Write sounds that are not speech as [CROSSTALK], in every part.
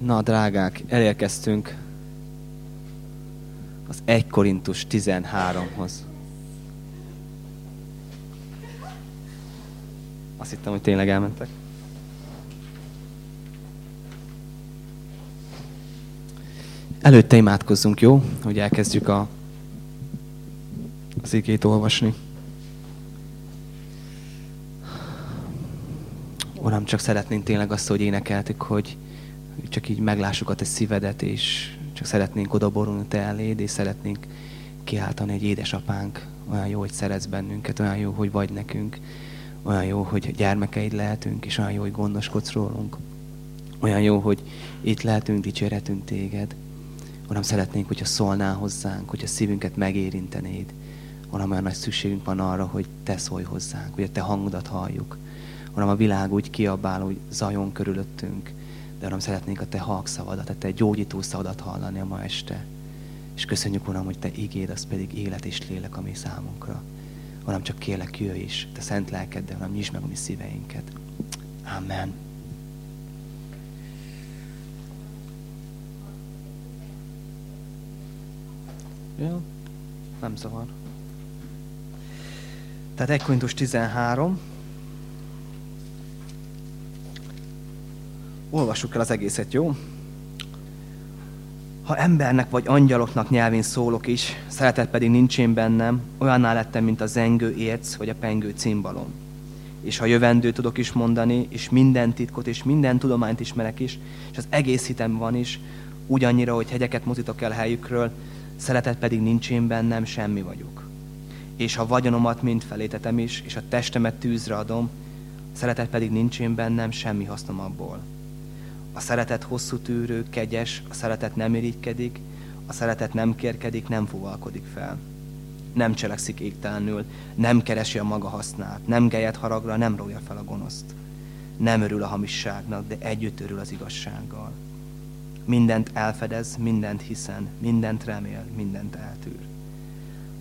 Na, drágák, elérkeztünk az 1 Korintus 13-hoz. Azt hittem, hogy tényleg elmentek. Előtte imádkozzunk, jó? Hogy elkezdjük a, az igét olvasni. Uram, csak szeretnénk tényleg azt, hogy énekeltük, hogy csak így meglássuk a te szívedet, és csak szeretnénk odaborulni te eléd, és szeretnénk kiáltani, egy édesapánk, olyan jó, hogy szeretsz bennünket, olyan jó, hogy vagy nekünk, olyan jó, hogy gyermekeid lehetünk, és olyan jó, hogy gondoskodsz rólunk. Olyan jó, hogy itt lehetünk, dicsérhetünk téged. Uram, szeretnénk, hogyha szólnál hozzánk, hogyha szívünket megérintenéd. Uram, olyan nagy szükségünk van arra, hogy te szólj hozzánk, hogy a te hangodat halljuk. Uram, a világ úgy kiabál, hogy zajon körülöttünk, de Uram, szeretnénk a Te halkszavadat, a Te gyógyító szavadat hallani a ma este. És köszönjük, Uram, hogy Te igéd, az pedig élet és lélek a mi számunkra. Uram, csak kérlek, jöjj is, Te szent lelkeddel, Uram, nyisd meg a mi szíveinket. Amen. Jó, nem zavar. Tehát 1 Korintus 13, Olvassuk el az egészet, jó? Ha embernek vagy angyaloknak nyelvén szólok is, szeretet pedig nincs én bennem, olyanná lettem, mint a zengő érc vagy a pengő cimbalom. És ha jövendő tudok is mondani, és minden titkot és minden tudományt ismerek is, és az egész hitem van is, ugyannyira, hogy hegyeket mozdítok el helyükről, szeretet pedig nincs én bennem, semmi vagyok. És ha vagyonomat mind felétetem is, és a testemet tűzre adom, szeretet pedig nincs én bennem, semmi hasznom abból. A szeretet hosszú tűrő, kegyes, a szeretet nem irigykedik, a szeretet nem kérkedik, nem fuvalkodik fel. Nem cselekszik égtelenül, nem keresi a maga hasznát, nem gelyet haragra, nem rója fel a gonoszt. Nem örül a hamisságnak, de együtt örül az igazsággal. Mindent elfedez, mindent hiszen, mindent remél, mindent eltűr.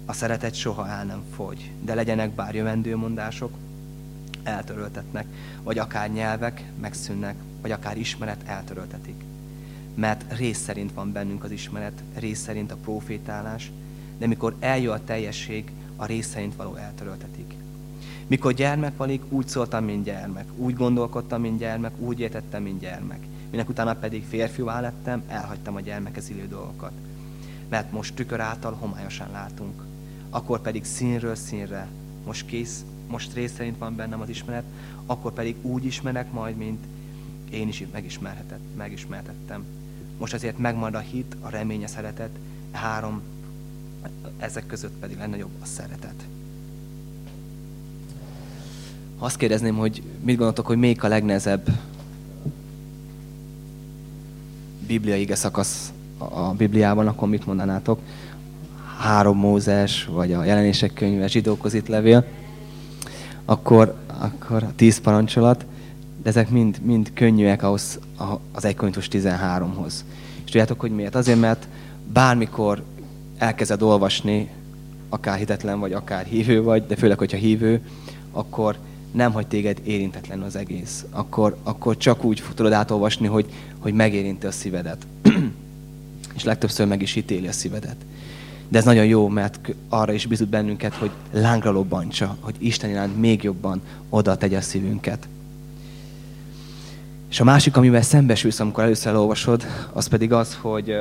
A szeretet soha el nem fogy, de legyenek bár jövendőmondások, eltöröltetnek, vagy akár nyelvek megszűnnek, vagy akár ismeret eltöröltetik. Mert rész szerint van bennünk az ismeret, rész szerint a profétálás, de mikor eljön a teljesség, a rész szerint való eltöröltetik. Mikor gyermek valik, úgy szóltam, mint gyermek, úgy gondolkodtam, mint gyermek, úgy értettem, mint gyermek. Minek utána pedig férfiúvá lettem, elhagytam a gyermekhez illő dolgokat. Mert most tükör által homályosan látunk. Akkor pedig színről színre, most kész, most rész szerint van bennem az ismeret, akkor pedig úgy ismerek majd, mint én is megismertettem. Most azért megmarad a hit, a remény, a szeretet, három, ezek között pedig legnagyobb a szeretet. Azt kérdezném, hogy mit gondoltok, hogy még a legnehezebb bibliai ige szakasz a Bibliában, akkor mit mondanátok? Három Mózes, vagy a jelenések könyve, zsidókhoz itt levél, akkor, akkor a tíz parancsolat, de ezek mind, mind könnyűek ahhoz, az 1 Korintus 13-hoz. És tudjátok, hogy miért? Azért, mert bármikor elkezded olvasni, akár hitetlen vagy, akár hívő vagy, de főleg, hogyha hívő, akkor nem hagy téged érintetlen az egész. Akkor, akkor csak úgy tudod átolvasni, hogy, hogy megérinti a szívedet. [CLEARS THROAT] és legtöbbször meg is ítéli a szívedet. De ez nagyon jó, mert arra is bizony bennünket, hogy lángra lobbantsa, hogy Isten iránt még jobban oda tegye a szívünket. És a másik, amivel szembesülsz, amikor először elolvasod, az pedig az, hogy,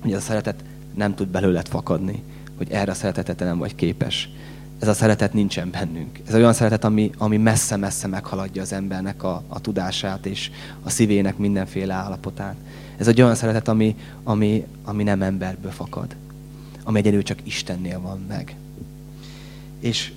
hogy a szeretet nem tud belőled fakadni, hogy erre a szeretetet nem vagy képes. Ez a szeretet nincsen bennünk. Ez olyan szeretet, ami, ami messze-messze meghaladja az embernek a, a tudását és a szívének mindenféle állapotát. Ez egy olyan szeretet, ami, ami, ami nem emberből fakad, ami egyedül csak Istennél van meg. És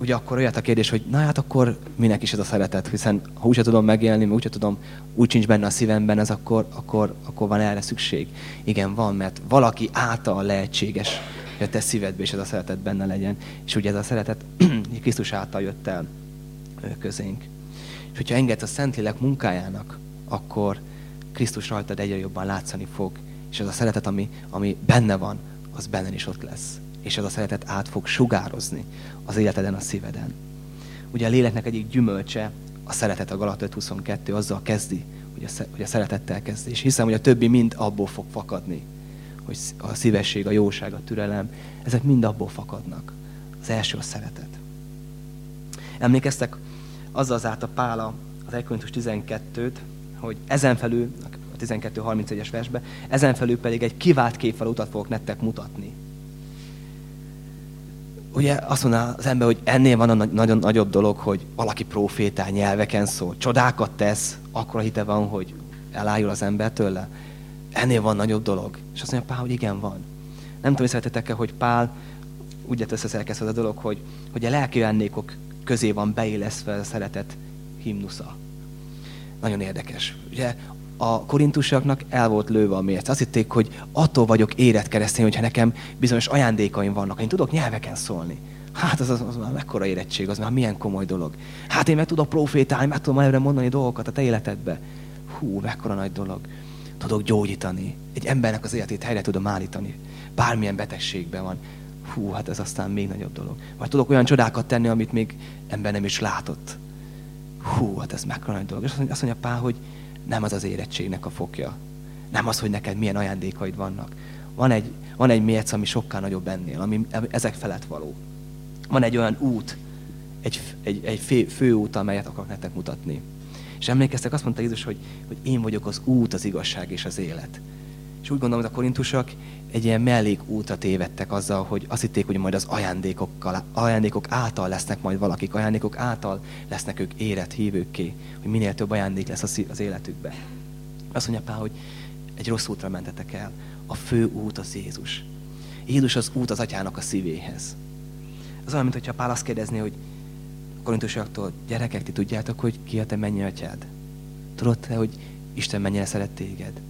ugye akkor olyat a kérdés, hogy na hát akkor minek is ez a szeretet, hiszen ha úgyse tudom megélni, úgyse tudom, úgy sincs benne a szívemben, ez akkor, akkor, akkor van erre szükség. Igen, van, mert valaki által lehetséges, hogy a te szívedbe is ez a szeretet benne legyen. És ugye ez a szeretet [CLEARS THROAT] Krisztus által jött el közénk. És hogyha engedsz a Szentlélek munkájának, akkor Krisztus rajtad egyre jobban látszani fog. És ez a szeretet, ami, ami benne van, az benne is ott lesz és ez a szeretet át fog sugározni az életeden, a szíveden. Ugye a léleknek egyik gyümölcse a szeretet, a Galat 5.22 azzal kezdi, hogy a, a szeretettel kezd. És hiszem, hogy a többi mind abból fog fakadni. Hogy a szívesség, a jóság, a türelem, ezek mind abból fakadnak. Az első a szeretet. Emlékeztek, azzal zárta Pála az 1 12-t, hogy ezen felül, a 12.31-es versbe, ezen felül pedig egy kivált képpel utat fogok nektek mutatni. Ugye azt mondaná az ember, hogy ennél van a nagyon nagyobb dolog, hogy valaki profétál, nyelveken szól, csodákat tesz, akkor a hite van, hogy elájul az ember tőle. Ennél van nagyobb dolog. És azt mondja Pál, hogy igen, van. Nem tudom, hogy e hogy Pál úgy lett összeszerkesztve a dolog, hogy, hogy a lelki ajándékok közé van beillesztve a szeretet himnusza. Nagyon érdekes. Ugye a korintusoknak el volt lőve a mérc. Azt hitték, hogy attól vagyok érett keresztény, hogyha nekem bizonyos ajándékaim vannak. Én tudok nyelveken szólni. Hát az, az, az már mekkora érettség, az már milyen komoly dolog. Hát én meg tudok profétálni, meg tudom előre mondani dolgokat a te életedbe. Hú, mekkora nagy dolog. Tudok gyógyítani. Egy embernek az életét helyre tudom állítani. Bármilyen betegségben van. Hú, hát ez aztán még nagyobb dolog. Vagy tudok olyan csodákat tenni, amit még ember nem is látott. Hú, hát ez mekkora nagy dolog. És azt mondja Pál, hogy nem az az érettségnek a fokja. Nem az, hogy neked milyen ajándékaid vannak. Van egy, van egy mérc, ami sokkal nagyobb ennél, ami ezek felett való. Van egy olyan út, egy, egy, egy fő, fő út, amelyet akarok nektek mutatni. És emlékeztek, azt mondta Jézus, hogy, hogy én vagyok az út, az igazság és az élet. És úgy gondolom, hogy a korintusok egy ilyen mellék útra tévedtek azzal, hogy azt hitték, hogy majd az ajándékokkal, ajándékok által lesznek majd valakik, ajándékok által lesznek ők érett hívőkké, hogy minél több ajándék lesz az életükben. Azt mondja Pál, hogy egy rossz útra mentetek el. A fő út az Jézus. Jézus az út az atyának a szívéhez. Az olyan, mintha Pál azt kérdezné, hogy a korintusoktól, gyerekek, ti tudjátok, hogy ki a te mennyi atyád? Tudod te, hogy Isten mennyire szeret téged?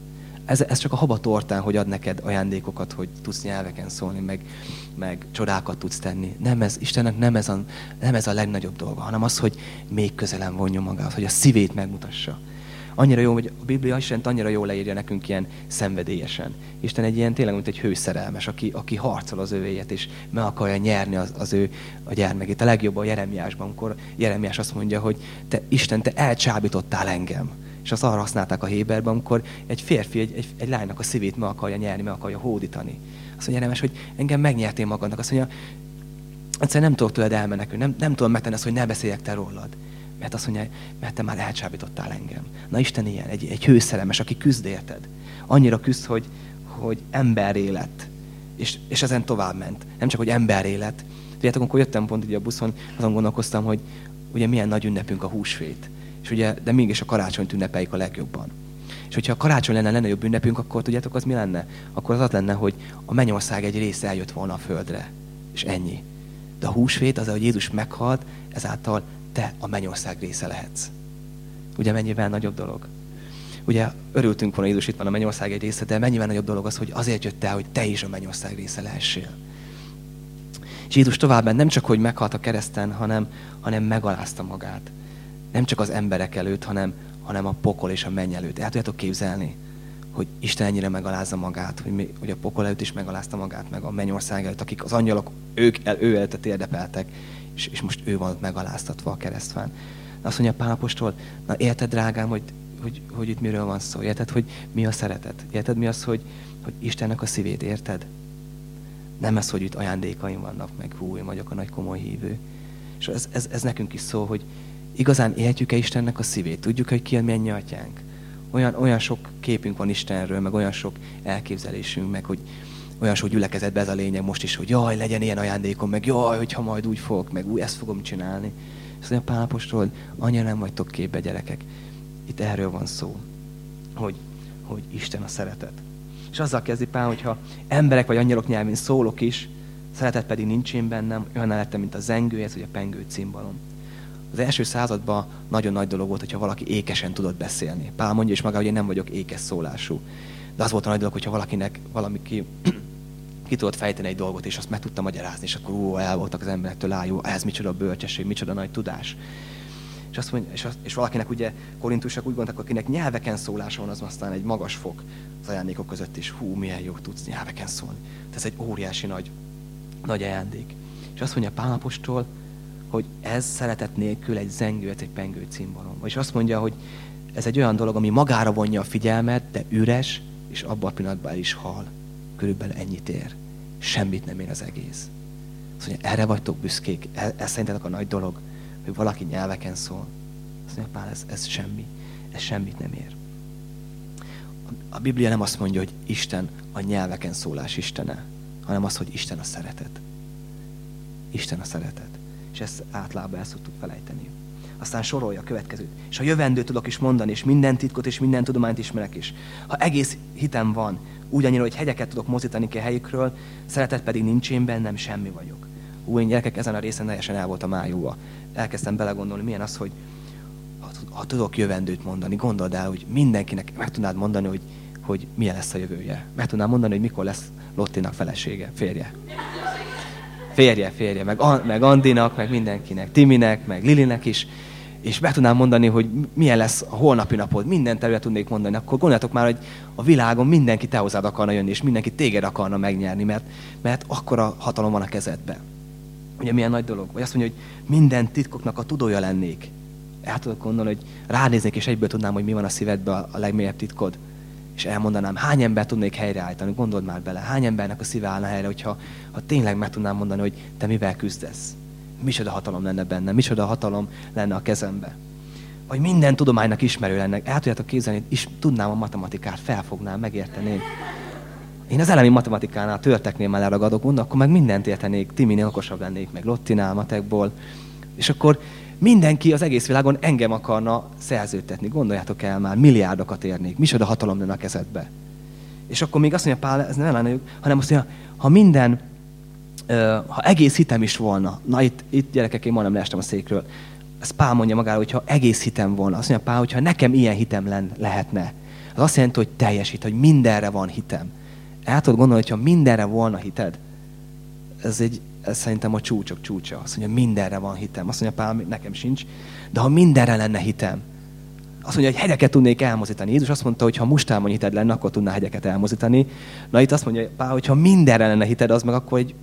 Ez, ez csak a haba tortán, hogy ad neked ajándékokat, hogy tudsz nyelveken szólni, meg, meg csodákat tudsz tenni. Nem ez, Istennek nem ez, a, nem ez a legnagyobb dolga, hanem az, hogy még közelem vonjon magához, hogy a szívét megmutassa. Annyira jó, hogy a Biblia Istent annyira jól leírja nekünk ilyen szenvedélyesen. Isten egy ilyen tényleg, mint egy hőszerelmes, aki, aki harcol az övéjet, és meg akarja nyerni az, az ő a gyermekét. A legjobb a Jeremiásban, amikor Jeremiás azt mondja, hogy te Isten, te elcsábítottál engem és azt arra használták a Héberben, amikor egy férfi egy, egy, egy lánynak a szívét meg akarja nyerni, meg akarja hódítani. Azt mondja Nemes, hogy engem megnyertél magadnak. Azt mondja, egyszerűen nem tudok tőled elmenekülni, nem, nem tudom megtenni azt, hogy ne beszéljek te rólad. Mert azt mondja, mert te már elcsábítottál engem. Na Isten ilyen, egy, egy hőszeremes, aki küzd érted. Annyira küzd, hogy, hogy ember élet. És, és ezen tovább ment. Nem csak, hogy ember élet. Tudjátok, amikor jöttem pont így a buszon, azon gondolkoztam, hogy ugye milyen nagy ünnepünk a húsvét. És ugye, de mégis a karácsonyt ünnepeljük a legjobban. És hogyha a karácsony lenne lenne jobb ünnepünk, akkor tudjátok, az mi lenne? Akkor az az lenne, hogy a mennyország egy része eljött volna a földre. És ennyi. De a húsvét az, hogy Jézus meghalt, ezáltal te a mennyország része lehetsz. Ugye mennyivel nagyobb dolog? Ugye örültünk volna, Jézus itt van a mennyország egy része, de mennyivel nagyobb dolog az, hogy azért jött el, hogy te is a mennyország része lehessél. És Jézus tovább nem csak, hogy meghalt a kereszten, hanem, hanem megalázta magát nem csak az emberek előtt, hanem, hanem a pokol és a menny előtt. El tudjátok képzelni, hogy Isten ennyire megalázza magát, hogy, mi, hogy a pokol előtt is megalázta magát, meg a mennyország előtt, akik az angyalok, ők el, ő előtt térdepeltek, és, és most ő van megaláztatva a keresztfán. Azt mondja Pálapostól, na érted drágám, hogy, hogy, hogy itt miről van szó, érted, hogy mi a szeretet, érted mi az, hogy, hogy Istennek a szívét, érted? Nem ez, hogy itt ajándékaim vannak, meg hú, én vagyok a nagy komoly hívő. És ez, ez, ez nekünk is szó, hogy, igazán értjük-e Istennek a szívét? Tudjuk, hogy ki a mennyi atyánk? Olyan, olyan sok képünk van Istenről, meg olyan sok elképzelésünk, meg hogy olyan sok gyülekezetben ez a lényeg most is, hogy jaj, legyen ilyen ajándékom, meg jaj, hogyha majd úgy fogok, meg úgy ezt fogom csinálni. És mondja Pálapostól, annyira nem vagytok képbe, gyerekek. Itt erről van szó, hogy, hogy Isten a szeretet. És azzal kezdi Pál, hogyha emberek vagy angyalok nyelvén szólok is, szeretet pedig nincs én bennem, olyan lettem, mint a zengő, ez vagy a pengő cimbalom. Az első században nagyon nagy dolog volt, hogyha valaki ékesen tudott beszélni. Pál mondja is maga, hogy én nem vagyok ékes szólású. De az volt a nagy dolog, hogyha valakinek valami ki, [CLEARS THROAT] ki tudott fejteni egy dolgot, és azt meg tudta magyarázni, és akkor ú, el voltak az emberektől, á, jó, ez micsoda bölcsesség, micsoda nagy tudás. És, azt mondja, és, azt, és valakinek ugye korintusok úgy gondoltak, akinek nyelveken szólása van, az aztán egy magas fok az ajándékok között is. Hú, milyen jó tudsz nyelveken szólni. Ez egy óriási nagy, nagy ajándék. És azt mondja Pálapostól, hogy ez szeretet nélkül egy zengő, egy pengő cimbalom. És azt mondja, hogy ez egy olyan dolog, ami magára vonja a figyelmet, de üres, és abban a pillanatban is hal. Körülbelül ennyit ér. Semmit nem ér az egész. Azt mondja, erre vagytok büszkék, ez, ez szerintetek a nagy dolog, hogy valaki nyelveken szól. Azt mondja, Pál, ez, ez semmi. Ez semmit nem ér. A Biblia nem azt mondja, hogy Isten a nyelveken szólás Istene, hanem az, hogy Isten a szeretet. Isten a szeretet. És ezt általában el szoktuk felejteni. Aztán sorolja a következőt. És a jövendőt tudok is mondani, és minden titkot és minden tudományt ismerek is. Ha egész hitem van, úgy annyira, hogy hegyeket tudok mozítani ki a helyükről, szeretet pedig nincs én bennem, semmi vagyok. Ú, én gyerekek ezen a részen teljesen el voltam ájúva. Elkezdtem belegondolni, milyen az, hogy ha, tudok jövendőt mondani, gondold el, hogy mindenkinek meg tudnád mondani, hogy, hogy milyen lesz a jövője. Meg tudnád mondani, hogy mikor lesz Lottinak felesége, férje. Férje, férje, meg, meg Andinak, meg mindenkinek, Timinek, meg Lilinek is és be tudnám mondani, hogy milyen lesz a holnapi napod, minden terület tudnék mondani, akkor gondoljátok már, hogy a világon mindenki te hozzád akarna jönni, és mindenki téged akarna megnyerni, mert, mert akkora hatalom van a kezedben. Ugye milyen nagy dolog? Vagy azt mondja, hogy minden titkoknak a tudója lennék. El tudok gondolni, hogy ránéznék, és egyből tudnám, hogy mi van a szívedben a legmélyebb titkod. És elmondanám, hány ember tudnék helyreállítani, gondold már bele, hány embernek a szíve állna helyre, hogyha ha tényleg meg tudnám mondani, hogy te mivel küzdesz micsoda hatalom lenne benne, micsoda hatalom lenne a kezembe. Vagy minden tudománynak ismerő lenne. El tudjátok képzelni, is tudnám a matematikát, felfognám, megérteném. Én az elemi matematikánál, törteknél már leragadok, mondom, akkor meg mindent értenék, Timinél okosabb lennék, meg Lottinál, matekból. És akkor mindenki az egész világon engem akarna szerződtetni. Gondoljátok el már, milliárdokat érnék. Micsoda hatalom lenne a kezedbe. És akkor még azt mondja Pál, ez nem lenne, hanem azt mondja, ha minden ha egész hitem is volna, na itt, itt gyerekek, én majdnem leestem a székről, ez Pál mondja magára, hogy ha egész hitem volna, azt mondja Pál, hogyha nekem ilyen hitem len, lehetne, az azt jelenti, hogy teljesít, hogy mindenre van hitem. El tudod gondolni, hogyha mindenre volna hited, ez, egy, ez szerintem a csúcsok csúcsa. Azt mondja, mindenre van hitem. Azt mondja Pál, nekem sincs. De ha mindenre lenne hitem, azt mondja, hogy hegyeket tudnék elmozítani. Jézus azt mondta, hogy ha mustában hited lenne, akkor tudná hegyeket elmozítani. Na itt azt mondja Pál, hogy ha mindenre lenne hited, az meg akkor egy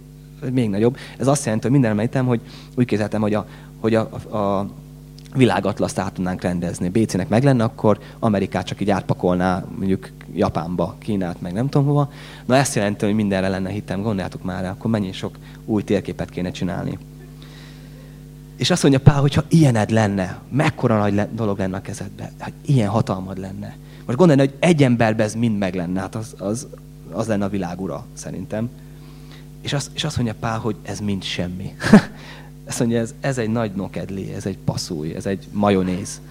még nagyobb. Ez azt jelenti, hogy minden említem, hogy úgy képzeltem, hogy a, hogy a, a, világatlaszt át tudnánk rendezni. BC-nek meg lenne, akkor Amerikát csak így átpakolná mondjuk Japánba, Kínát, meg nem tudom hova. Na ezt jelenti, hogy mindenre lenne hitem, gondoljátok már, akkor mennyi sok új térképet kéne csinálni. És azt mondja Pál, hogyha ilyened lenne, mekkora nagy dolog lenne a kezedbe, hogy ilyen hatalmad lenne. Most gondolj, hogy egy emberben ez mind meg lenne, hát az, az, az lenne a világ ura, szerintem. És azt, és azt mondja Pál, hogy ez mind semmi. [LAUGHS] azt mondja, ez, ez egy nagy nokedli, ez egy passzúj, ez egy majonéz.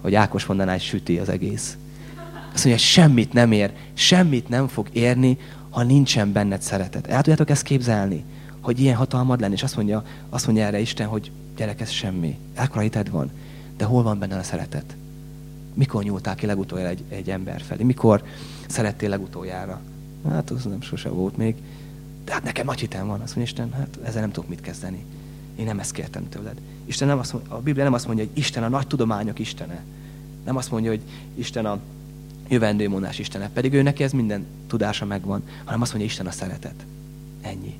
Hogy Ákos mondaná, egy süti az egész. Azt mondja, semmit nem ér, semmit nem fog érni, ha nincsen benned szeretet. El tudjátok ezt képzelni? Hogy ilyen hatalmad lenne, és azt mondja, azt mondja erre Isten, hogy gyerek, ez semmi. Ekkora hited van. De hol van benne a szeretet? Mikor nyúltál ki legutoljára egy, egy ember felé? Mikor szerettél legutoljára? Hát az nem sose volt még. De hát nekem nagy hitem van. Azt mondja Isten, hát ezzel nem tudok mit kezdeni. Én nem ezt kértem tőled. Isten nem azt mondja, a Biblia nem azt mondja, hogy Isten a nagy tudományok Istene. Nem azt mondja, hogy Isten a jövendőmondás Istene. Pedig ő neki ez minden tudása megvan. Hanem azt mondja, Isten a szeretet. Ennyi.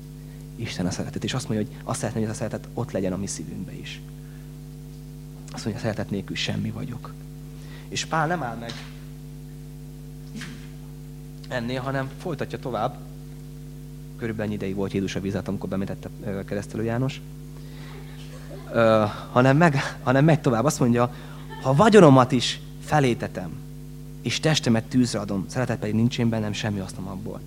Isten a szeretet. És azt mondja, hogy azt szeretném, hogy a szeretet ott legyen a mi szívünkbe is. Azt mondja, a szeretet nélkül semmi vagyok. És Pál nem áll meg ennél, hanem folytatja tovább körülbelül ideig volt Jézus a vizet, amikor bemetette keresztelő János. Ö, hanem, meg, hanem megy tovább. Azt mondja, ha vagyonomat is felétetem, és testemet tűzre adom, szeretet pedig nincs én bennem, semmi hasznom abból.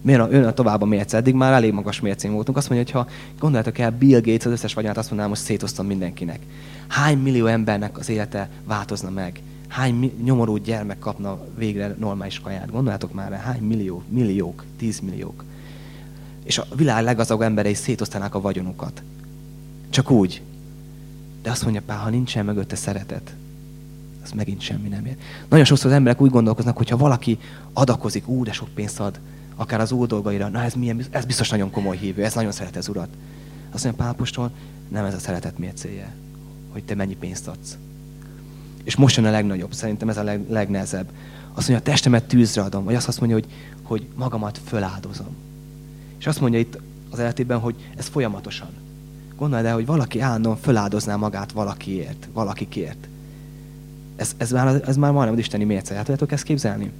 Miért a, ön a tovább a mérce? Eddig már elég magas mércén voltunk. Azt mondja, hogy ha gondoljátok el, Bill Gates az összes vagyonát azt mondaná, most szétoztam mindenkinek. Hány millió embernek az élete változna meg? Hány nyomorú gyermek kapna végre normális kaját? Gondoljátok már, hány millió, milliók, tízmilliók és a világ legazdag emberei szétosztanák a vagyonukat. Csak úgy. De azt mondja Pál, ha nincsen mögötte szeretet, az megint semmi nem ér. Nagyon sokszor az emberek úgy gondolkoznak, hogy ha valaki adakozik, ú, de sok pénzt ad, akár az úr dolgaira, na ez, milyen, ez biztos nagyon komoly hívő, ez nagyon szeret az urat. Azt mondja Pálapostól, nem ez a szeretet mércéje, hogy te mennyi pénzt adsz. És most jön a legnagyobb, szerintem ez a leg, legnehezebb. Azt mondja, a testemet tűzre adom, vagy azt, azt mondja, hogy, hogy magamat föláldozom. És azt mondja itt az életében, hogy ez folyamatosan. Gondolj el, hogy valaki állandóan föláldozná magát valakiért, valakikért. Ez, ez, már, ez már majdnem az isteni mérce. El tudjátok ezt képzelni?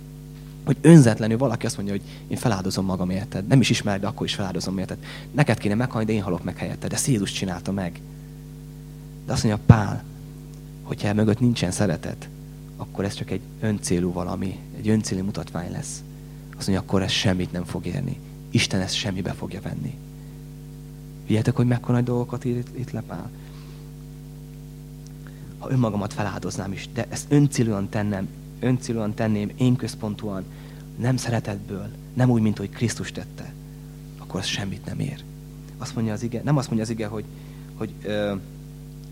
Hogy önzetlenül valaki azt mondja, hogy én feláldozom magam érted. Nem is ismered, de akkor is feláldozom érted. Neked kéne meghalni, de én halok meg helyetted. De Jézus csinálta meg. De azt mondja Pál, hogyha mögött nincsen szeretet, akkor ez csak egy öncélú valami, egy öncélú mutatvány lesz. Azt mondja, akkor ez semmit nem fog érni. Isten ezt semmibe fogja venni. Figyeljetek, hogy mekkora dolgokat ír itt, itt lepál. Ha önmagamat feláldoznám is, de ezt öncélúan tennem, öncélúan tenném, én központúan, nem szeretetből, nem úgy, mint hogy Krisztus tette, akkor az semmit nem ér. Azt mondja az ige, nem azt mondja az ige, hogy, hogy ö,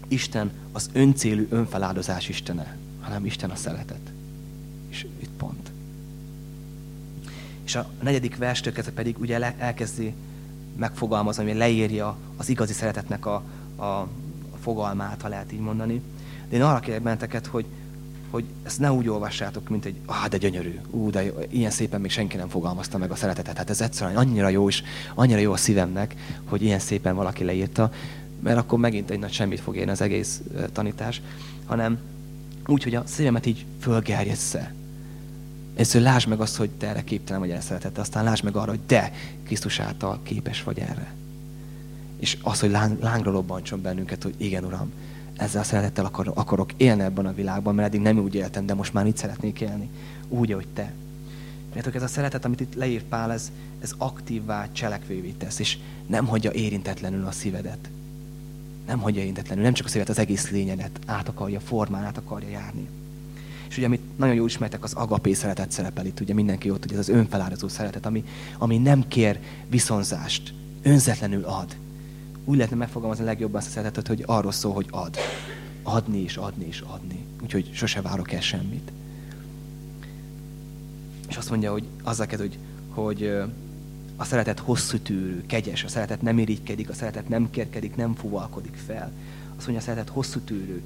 Isten az öncélű önfeláldozás Istene, hanem Isten a szeretet. És itt pont. És a negyedik verstől pedig ugye elkezdi megfogalmazni, hogy leírja az igazi szeretetnek a, a fogalmát, ha lehet így mondani. De én arra kérek benneteket, hogy, hogy ezt ne úgy olvassátok, mint egy, ah, de gyönyörű, ú, de jó, ilyen szépen még senki nem fogalmazta meg a szeretetet. Hát ez egyszerűen annyira jó, és annyira jó a szívemnek, hogy ilyen szépen valaki leírta, mert akkor megint egy nagy semmit fog érni az egész tanítás, hanem úgy, hogy a szívemet így fölgerjessze. Először lásd meg azt, hogy te erre képtelen vagy elszeretett, aztán lásd meg arra, hogy te Krisztus által képes vagy erre. És az, hogy láng, lángra lobbantson bennünket, hogy igen, Uram, ezzel a szeretettel akar, akarok élni ebben a világban, mert eddig nem úgy éltem, de most már itt szeretnék élni. Úgy, ahogy te. Mert ez a szeretet, amit itt leírt Pál, ez, ez aktívvá cselekvévé tesz, és nem hagyja érintetlenül a szívedet. Nem hagyja érintetlenül, nem csak a szívedet, az egész lényedet át akarja formán, át akarja járni. És ugye, amit nagyon jól ismertek, az agapé szeretet szerepel itt, ugye mindenki ott, hogy ez az önfeláldozó szeretet, ami, ami nem kér viszonzást, önzetlenül ad. Úgy lehetne megfogalmazni a legjobban ezt a szeretetet, hogy arról szól, hogy ad. Adni és adni és adni. Úgyhogy sose várok el semmit. És azt mondja, hogy azzal kezd, hogy, hogy a szeretet hosszú tűrő, kegyes, a szeretet nem irigykedik, a szeretet nem kérkedik, nem fuvalkodik fel. Azt mondja, a szeretet hosszú tűrő.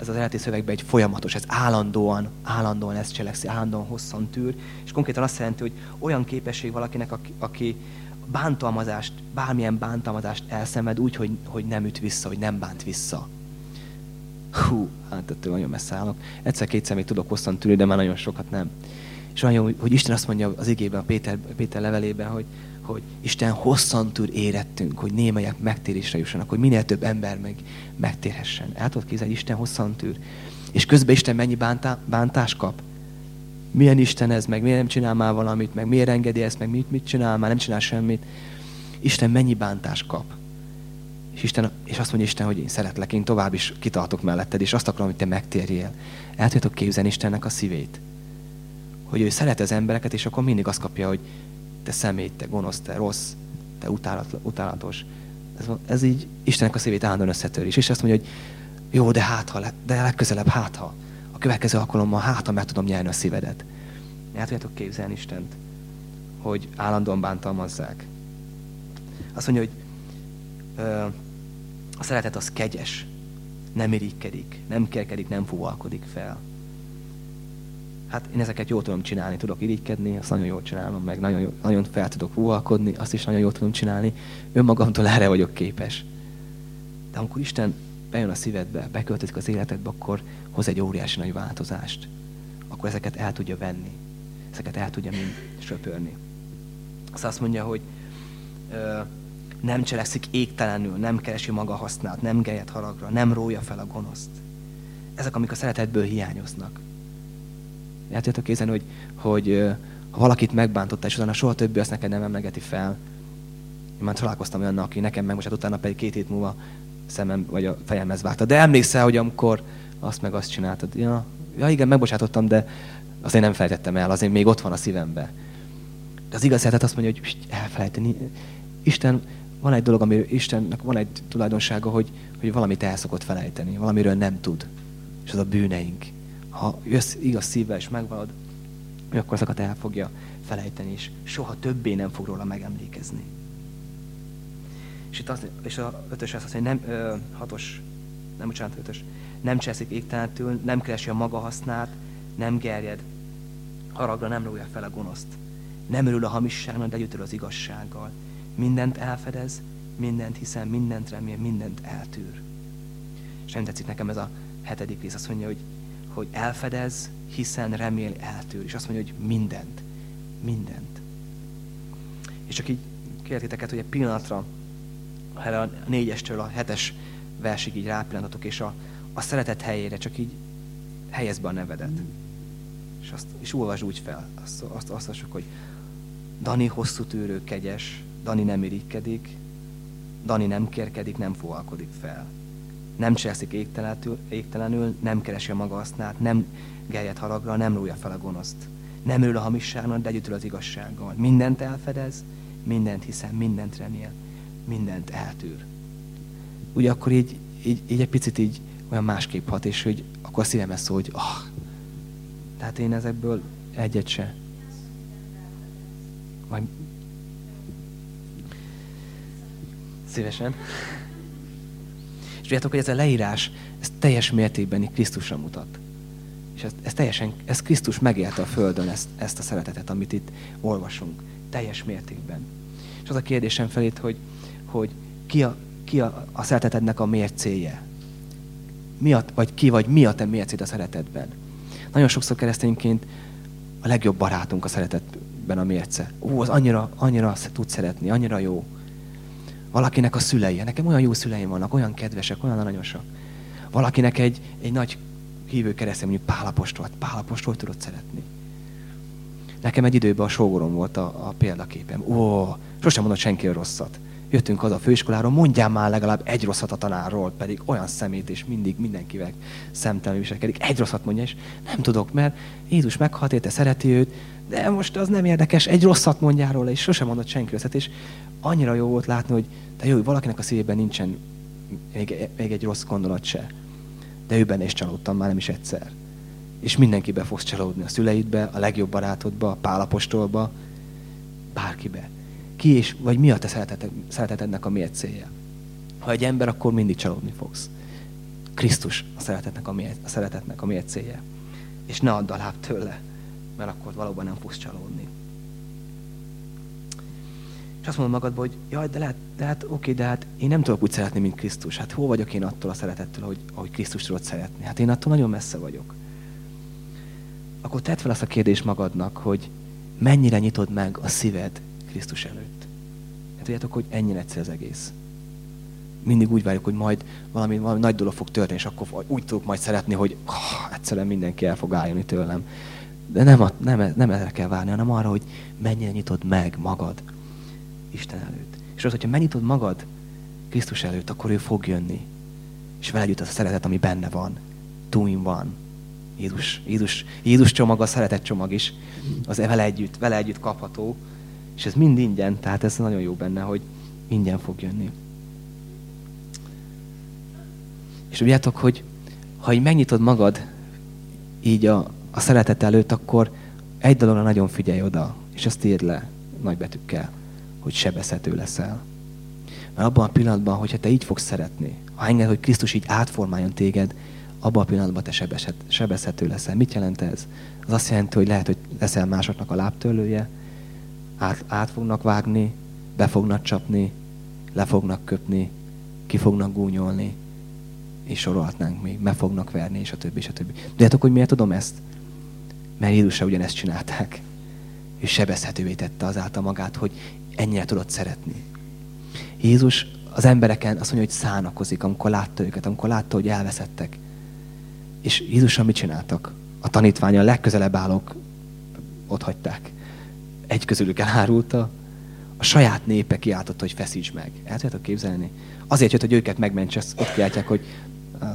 Ez az eredeti szövegben egy folyamatos, ez állandóan, állandóan ezt cselekszi, állandóan hosszan tűr, és konkrétan azt jelenti, hogy olyan képesség valakinek, aki, aki bántalmazást, bármilyen bántalmazást elszenved úgy, hogy, hogy nem üt vissza, hogy nem bánt vissza. Hú, hát ettől nagyon messze állok. Egyszer-kétszer még tudok hosszan tűrni, de már nagyon sokat nem. És olyan, hogy Isten azt mondja az igében, a Péter, Péter levelében, hogy, hogy Isten hosszan tud érettünk, hogy némelyek megtérésre jussanak, hogy minél több ember meg megtérhessen. El tudod képzelni, Isten hosszan tűr. És közben Isten mennyi bántá, bántás kap? Milyen Isten ez, meg miért nem csinál már valamit, meg miért engedi ezt, meg mit, mit csinál, már nem csinál semmit. Isten mennyi bántás kap? És, Isten, és azt mondja Isten, hogy én szeretlek, én tovább is kitartok melletted, és azt akarom, hogy te megtérjél. El tudjátok képzelni Istennek a szívét hogy ő szeret az embereket, és akkor mindig azt kapja, hogy te szemét, te gonosz, te rossz, te utálat, utálatos. Ez, ez így Istennek a szívét állandóan összetör is. És azt mondja, hogy jó, de hát ha, de legközelebb hát ha. A következő alkalommal hát ha meg tudom nyerni a szívedet. El tudjátok képzelni Istent, hogy állandóan bántalmazzák. Azt mondja, hogy ö, a szeretet az kegyes, nem irigykedik, nem kerkedik, nem fuvalkodik fel hát én ezeket jól tudom csinálni, tudok irigykedni, azt nagyon jól csinálom, meg nagyon, nagyon fel tudok húvalkodni, azt is nagyon jól tudom csinálni. Önmagamtól erre vagyok képes. De amikor Isten bejön a szívedbe, beköltözik az életedbe, akkor hoz egy óriási nagy változást. Akkor ezeket el tudja venni. Ezeket el tudja mind söpörni. Azt azt mondja, hogy ö, nem cselekszik égtelenül, nem keresi maga használt, nem gelyet haragra, nem rója fel a gonoszt. Ezek, amik a szeretetből hiányoznak. El tudjátok képzelni, hogy, hogy ha valakit megbántotta, és utána soha többé azt neked nem emlegeti fel. Én már találkoztam olyannal, aki nekem meg most utána pedig két hét múlva szemem vagy a fejemhez vágta. De emlékszel, hogy amikor azt meg azt csináltad. Ja, ja igen, megbocsátottam, de azért nem felejtettem el, azért még ott van a szívembe. De az igaz azt mondja, hogy elfelejteni. Isten, van egy dolog, ami Istennek van egy tulajdonsága, hogy, hogy valamit el szokott felejteni, valamiről nem tud. És az a bűneink ha jössz igaz szívvel és megvalod, ő akkor azokat el fogja felejteni, és soha többé nem fog róla megemlékezni. És itt az, és a ötös azt mondja, nem, ö, hatos, nem bocsánat, ötös, nem cseszik égtelenül, nem keresi a maga hasznát, nem gerjed, haragra nem rója fel a gonoszt. Nem örül a hamisságnak, de együtt az igazsággal. Mindent elfedez, mindent hiszen, mindent remél, mindent eltűr. És nem tetszik nekem ez a hetedik rész, azt mondja, hogy hogy elfedez, hiszen remél, eltűr. És azt mondja, hogy mindent. Mindent. És csak így kértéteket, hogy egy pillanatra erre a négyestől a hetes versig így rápillantatok, és a, a szeretet helyére csak így helyez be a nevedet. És, azt, és olvasd úgy fel. Azt, azt, azt, azt hogy Dani hosszú tűrő, kegyes, Dani nem irigykedik, Dani nem kérkedik, nem fogalkodik fel. Nem cseszik égtelenül, nem keresi a maga hasznát, nem gerjed haragra, nem rója fel a gonoszt. Nem ül a hamisságnak, de együtt az igazsággal. Mindent elfedez, mindent hiszem, mindent remél, mindent eltűr. Ugye akkor így, így, így egy picit így olyan másképp hat, és hogy akkor a szívem szól, hogy ah, tehát én ezekből egyet se. Majd Szívesen. Tudjátok, hogy ez a leírás, ez teljes mértékben Krisztusra mutat. És ez, ez teljesen, ez Krisztus megélte a Földön ezt, ezt a szeretetet, amit itt olvasunk. Teljes mértékben. És az a kérdésem felét, hogy, hogy ki, a, ki a, a szeretetednek a mércéje? Mi a, vagy ki vagy mi a te mércéd a szeretetben? Nagyon sokszor keresztényként a legjobb barátunk a szeretetben a mérce. Ó, az annyira, annyira tud szeretni, annyira jó. Valakinek a szülei. Nekem olyan jó szüleim vannak, olyan kedvesek, olyan aranyosak. Valakinek egy, egy nagy hívő keresztény, mondjuk Pálapostolt. Pálapostolt tudod szeretni. Nekem egy időben a sógorom volt a, a példaképem. Ó, sosem mondott senki rosszat. Jöttünk haza a főiskoláról, mondjál már legalább egy rosszat a tanárról, pedig olyan szemét, és mindig mindenkivel szemtelenül viselkedik. Egy rosszat mondja, és nem tudok, mert Jézus meghalt, érte, szereti őt, de most az nem érdekes, egy rosszat mondjál róla, és sosem mondott senki rosszat, és annyira jó volt látni, hogy de jó, valakinek a szívében nincsen még, még egy rossz gondolat se. De őben is csalódtam már nem is egyszer. És mindenkibe fogsz csalódni. A szüleidbe, a legjobb barátodba, a pálapostolba, bárkibe. Ki és, vagy mi a te szereteted, szeretetednek a mércéje? Ha egy ember, akkor mindig csalódni fogsz. Krisztus a szeretetnek a, mér, a szeretetnek a mércéje. És ne add alább tőle, mert akkor valóban nem fogsz csalódni. És azt mondod magadba, hogy jaj, de lehet, de hát oké, de hát én nem tudok úgy szeretni, mint Krisztus. Hát hol vagyok én attól a szeretettől, hogy, ahogy Krisztus tudod szeretni? Hát én attól nagyon messze vagyok. Akkor tedd fel azt a kérdést magadnak, hogy mennyire nyitod meg a szíved Krisztus előtt. Tudjátok, hogy ennyire egyszer az egész. Mindig úgy várjuk, hogy majd valami, valami nagy dolog fog történni, és akkor úgy tudok majd szeretni, hogy oh, egyszerűen mindenki el fog állni tőlem. De nem, a, nem, nem erre kell várni, hanem arra, hogy mennyire nyitod meg magad Isten előtt. És az, hogyha megnyitod magad Krisztus előtt, akkor ő fog jönni. És vele együtt az a szeretet, ami benne van. Túin van. Jézus, Jézus, Jézus csomag, a szeretet csomag is, az vele együtt, vele együtt kapható. És ez mind ingyen, tehát ez nagyon jó benne, hogy ingyen fog jönni. És tudjátok, hogy ha így megnyitod magad így a, a szeretet előtt, akkor egy dologra nagyon figyelj oda, és azt írd le nagybetűkkel hogy sebezhető leszel. Mert abban a pillanatban, hogyha te így fogsz szeretni, ha enged, hogy Krisztus így átformáljon téged, abban a pillanatban te sebezhet, sebezhető leszel. Mit jelent ez? Az azt jelenti, hogy lehet, hogy leszel másoknak a lábtörlője, át, át fognak vágni, be fognak csapni, le fognak köpni, ki fognak gúnyolni, és sorolhatnánk még, meg fognak verni, és a többi, és a többi. Tudjátok, hogy miért tudom ezt? Mert Jézusra ugyanezt csinálták. És sebezhetővé tette azáltal magát, hogy ennyire tudod szeretni. Jézus az embereken azt mondja, hogy szánakozik, amikor látta őket, amikor látta, hogy elveszettek. És Jézussal mit csináltak? A tanítványa legközelebb állók ott hagyták. Egy közülük elárulta, a saját népe kiáltotta, hogy feszíts meg. El tudjátok képzelni? Azért jött, hogy őket megmentse, ott kiáltják, hogy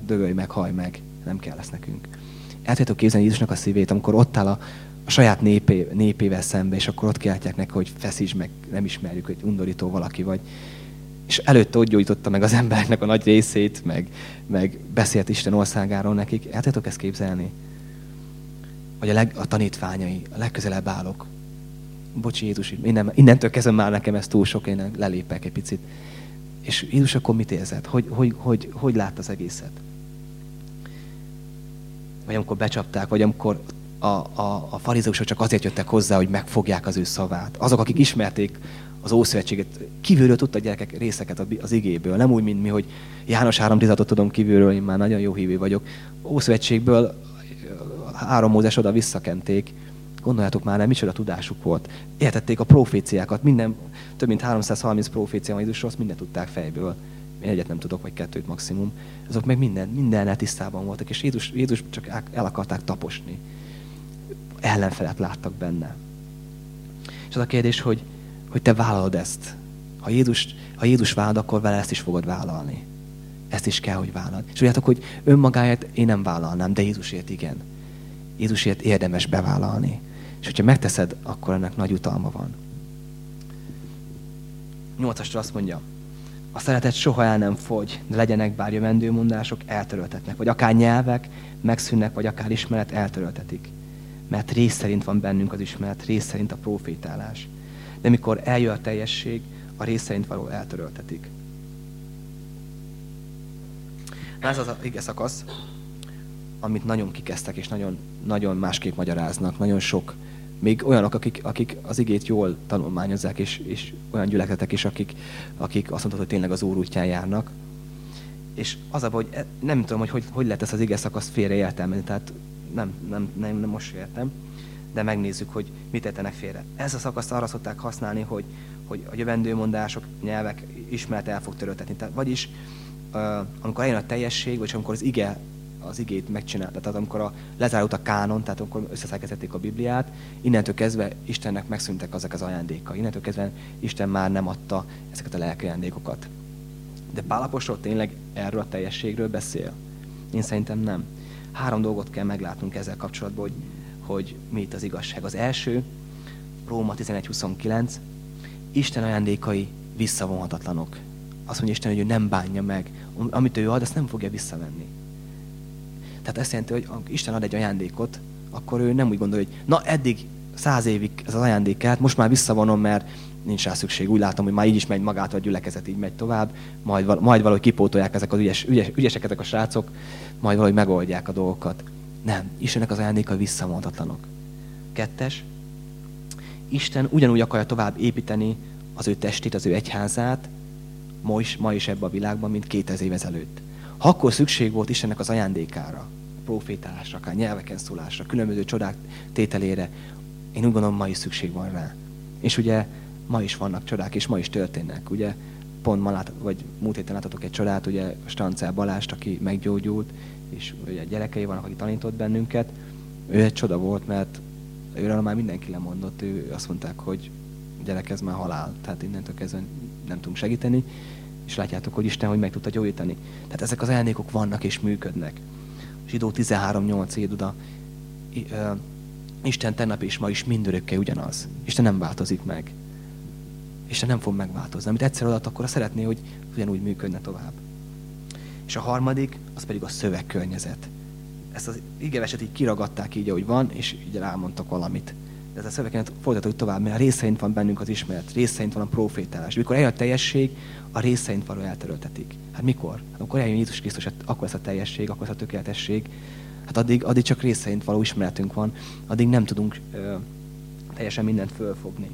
dögölj meg, haj meg, nem kell lesz nekünk. El tudjátok képzelni Jézusnak a szívét, amikor ott áll a, a saját népé, népével szembe, és akkor ott kiáltják neki, hogy feszíts meg, nem ismerjük, hogy undorító valaki vagy. És előtte ott gyógyította meg az embereknek a nagy részét, meg, meg beszélt Isten országáról nekik. El tudjátok ezt képzelni? Vagy a, leg, a tanítványai, a legközelebb állok. Bocsi Jézus, innen, innentől kezdve már nekem ez túl sok, én lelépek egy picit. És Jézus akkor mit érzett? Hogy, hogy, hogy, hogy lát az egészet? Vagy amikor becsapták, vagy amikor a, a, a farizeusok csak azért jöttek hozzá, hogy megfogják az ő szavát. Azok, akik ismerték az Ószövetséget, kívülről tudtak gyerekek részeket az igéből. Nem úgy, mint mi, hogy János 3 tudom kívülről, én már nagyon jó hívő vagyok. Ószövetségből három Mózes oda visszakenték, gondoljátok már, nem micsoda tudásuk volt. Értették a proféciákat, minden, több mint 330 profécia van Jézusról, azt mindent tudták fejből. Én egyet nem tudok, vagy kettőt maximum. Azok meg minden, mindennel tisztában voltak, és Jézus, Jézus csak el akarták taposni. Ellenfelet láttak benne. És az a kérdés, hogy, hogy te vállalod ezt. Ha Jézus, ha Jézus vállalod, akkor vele ezt is fogod vállalni. Ezt is kell, hogy vállald. És tudjátok, hogy önmagáért én nem vállalnám, de Jézusért igen. Jézusért érdemes bevállalni. És hogyha megteszed, akkor ennek nagy utalma van. Nyolcasra azt mondja, a szeretet soha el nem fogy, de legyenek bár jövendőmondások, eltöröltetnek. Vagy akár nyelvek megszűnnek, vagy akár ismeret eltöröltetik. Mert rész szerint van bennünk az ismeret, rész szerint a profétálás. De mikor eljön a teljesség, a rész szerint való eltöröltetik. Ez az a ige szakasz, amit nagyon kikezdtek, és nagyon, nagyon másképp magyaráznak. Nagyon sok, még olyanok, akik, akik az igét jól tanulmányozzák, és, és olyan gyülekezetek is, akik, akik azt mondták, hogy tényleg az Úr útján járnak. És az a hogy e, nem tudom, hogy hogy, hogy lehet ezt az ige szakaszt félreértelmezni, tehát nem, nem, nem, nem most értem, de megnézzük, hogy mit értenek félre. Ez a szakaszt arra szokták használni, hogy, hogy a jövendőmondások, nyelvek ismeret el fog töröltetni. Tehát, vagyis amikor eljön a teljesség, vagy amikor az ige az igét megcsinálta, tehát amikor a, lezárult a kánon, tehát amikor összeszerkezették a Bibliát, innentől kezdve Istennek megszűntek azok az ajándékai. Innentől kezdve Isten már nem adta ezeket a lelki ajándékokat. De Pálapostól tényleg erről a teljességről beszél? Én szerintem nem. Három dolgot kell meglátnunk ezzel kapcsolatban, hogy, hogy mi itt az igazság. Az első, Róma 11.29, Isten ajándékai visszavonhatatlanok. Azt mondja Isten, hogy ő nem bánja meg. Amit ő ad, azt nem fogja visszavenni. Tehát ezt jelenti, hogy Isten ad egy ajándékot, akkor ő nem úgy gondolja, hogy na eddig száz évig ez az ajándék kellett, most már visszavonom, mert nincs rá szükség. Úgy látom, hogy már így is megy magától a gyülekezet, így megy tovább, majd, majd valahogy kipótolják ezek az ügyes, ügyes, ügyesek ezek a srácok, majd valahogy megoldják a dolgokat. Nem, Istennek az ajándéka visszamondhatatlanok. Kettes, Isten ugyanúgy akarja tovább építeni az ő testét, az ő egyházát, ma is, ma is ebben a világban, mint 2000 év ezelőtt. Akkor szükség volt Istennek az ajándékára, profétálásra, akár nyelveken szólásra, különböző csodák tételére, én úgy gondolom, ma is szükség van rá. És ugye ma is vannak csodák, és ma is történnek. Ugye pont ma lát, vagy múlt héten láttatok egy csodát, ugye Stancel Balást, aki meggyógyult, és ugye gyerekei vannak, aki tanított bennünket. Ő egy csoda volt, mert őről már mindenki lemondott, ő azt mondták, hogy gyerek, ez már halál, tehát innentől kezdve nem tudunk segíteni, és látjátok, hogy Isten hogy meg tudta gyógyítani. Tehát ezek az elnékok vannak és működnek. Zsidó 13.8 éd oda, Isten tennap és ma is mindörökké ugyanaz. Isten nem változik meg. Isten nem fog megváltozni. Amit egyszer adat, akkor szeretné, hogy ugyanúgy működne tovább. És a harmadik, az pedig a szövegkörnyezet. Ezt az igeveset így kiragadták így, ahogy van, és így rámondtak valamit ez a szövegeket folytatódik tovább, mert a részeint van bennünk az ismeret, részeint van a profétálás. Mikor eljön a teljesség, a részeint való eltöröltetik. Hát mikor? Hát akkor eljön Jézus Krisztus, hát akkor ez a teljesség, akkor ez a tökéletesség. Hát addig, addig csak részeint való ismeretünk van, addig nem tudunk ö, teljesen mindent fölfogni.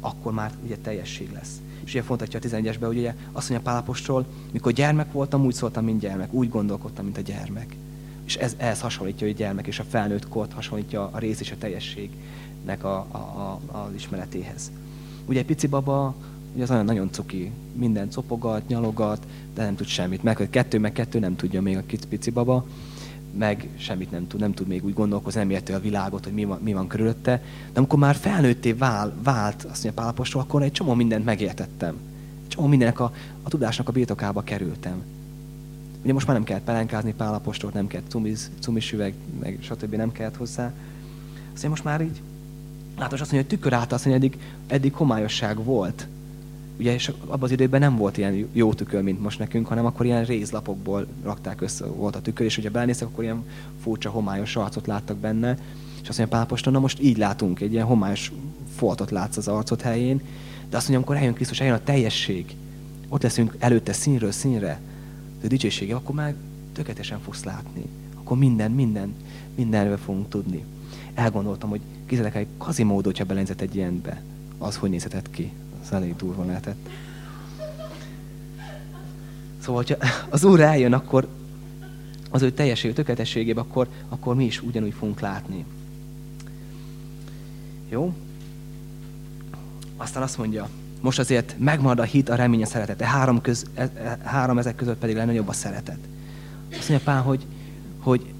Akkor már ugye teljesség lesz. És ugye fontatja a 11-esbe, hogy ugye azt mondja Pálapostról, mikor gyermek voltam, úgy szóltam, mint gyermek, úgy gondolkodtam, mint a gyermek. És ez, ehhez hasonlítja a gyermek és a felnőtt kort hasonlítja a rész és a teljességnek a, a, a, az ismeretéhez. Ugye egy pici baba, ugye az nagyon, nagyon cuki, minden copogat, nyalogat, de nem tud semmit. Meg kettő, meg kettő nem tudja még a kis pici baba, meg semmit nem tud, nem tud még úgy gondolkozni, nem érti a világot, hogy mi van, mi van körülötte. De amikor már felnőtté vál, vált, azt mondja Pálapostól, akkor egy csomó mindent megértettem. Egy csomó mindennek a, a tudásnak a birtokába kerültem. Ugye most már nem kellett pelenkázni pálapostot, nem kellett cumiz, cumis üveg, meg stb. nem kellett hozzá. Azt most már így látos azt mondja, hogy tükör által, azt mondja, eddig, eddig homályosság volt. Ugye, és abban az időben nem volt ilyen jó tükör, mint most nekünk, hanem akkor ilyen rézlapokból rakták össze, volt a tükör, és hogyha belenéztek, akkor ilyen furcsa, homályos arcot láttak benne. És azt mondja Pálapostól, na most így látunk, egy ilyen homályos foltot látsz az arcot helyén, de azt mondja, amikor eljön Krisztus, eljön a teljesség, ott leszünk előtte színről színre, ő dicsősége, akkor már tökéletesen fogsz látni. Akkor minden, minden, mindenről fogunk tudni. Elgondoltam, hogy kézzelek egy kazimódot, hogyha belenzett egy ilyenbe, az hogy nézhetett ki. Az elég durva lehetett. Szóval, hogyha az Úr eljön, akkor, az ő teljességű tökéletességében, akkor, akkor mi is ugyanúgy fogunk látni. Jó? Aztán azt mondja, most azért megmarad a hit, a remény, a szeretet. Három, köz, e, e, három ezek között pedig legnagyobb a szeretet. Azt mondja Pál, hogy, hogy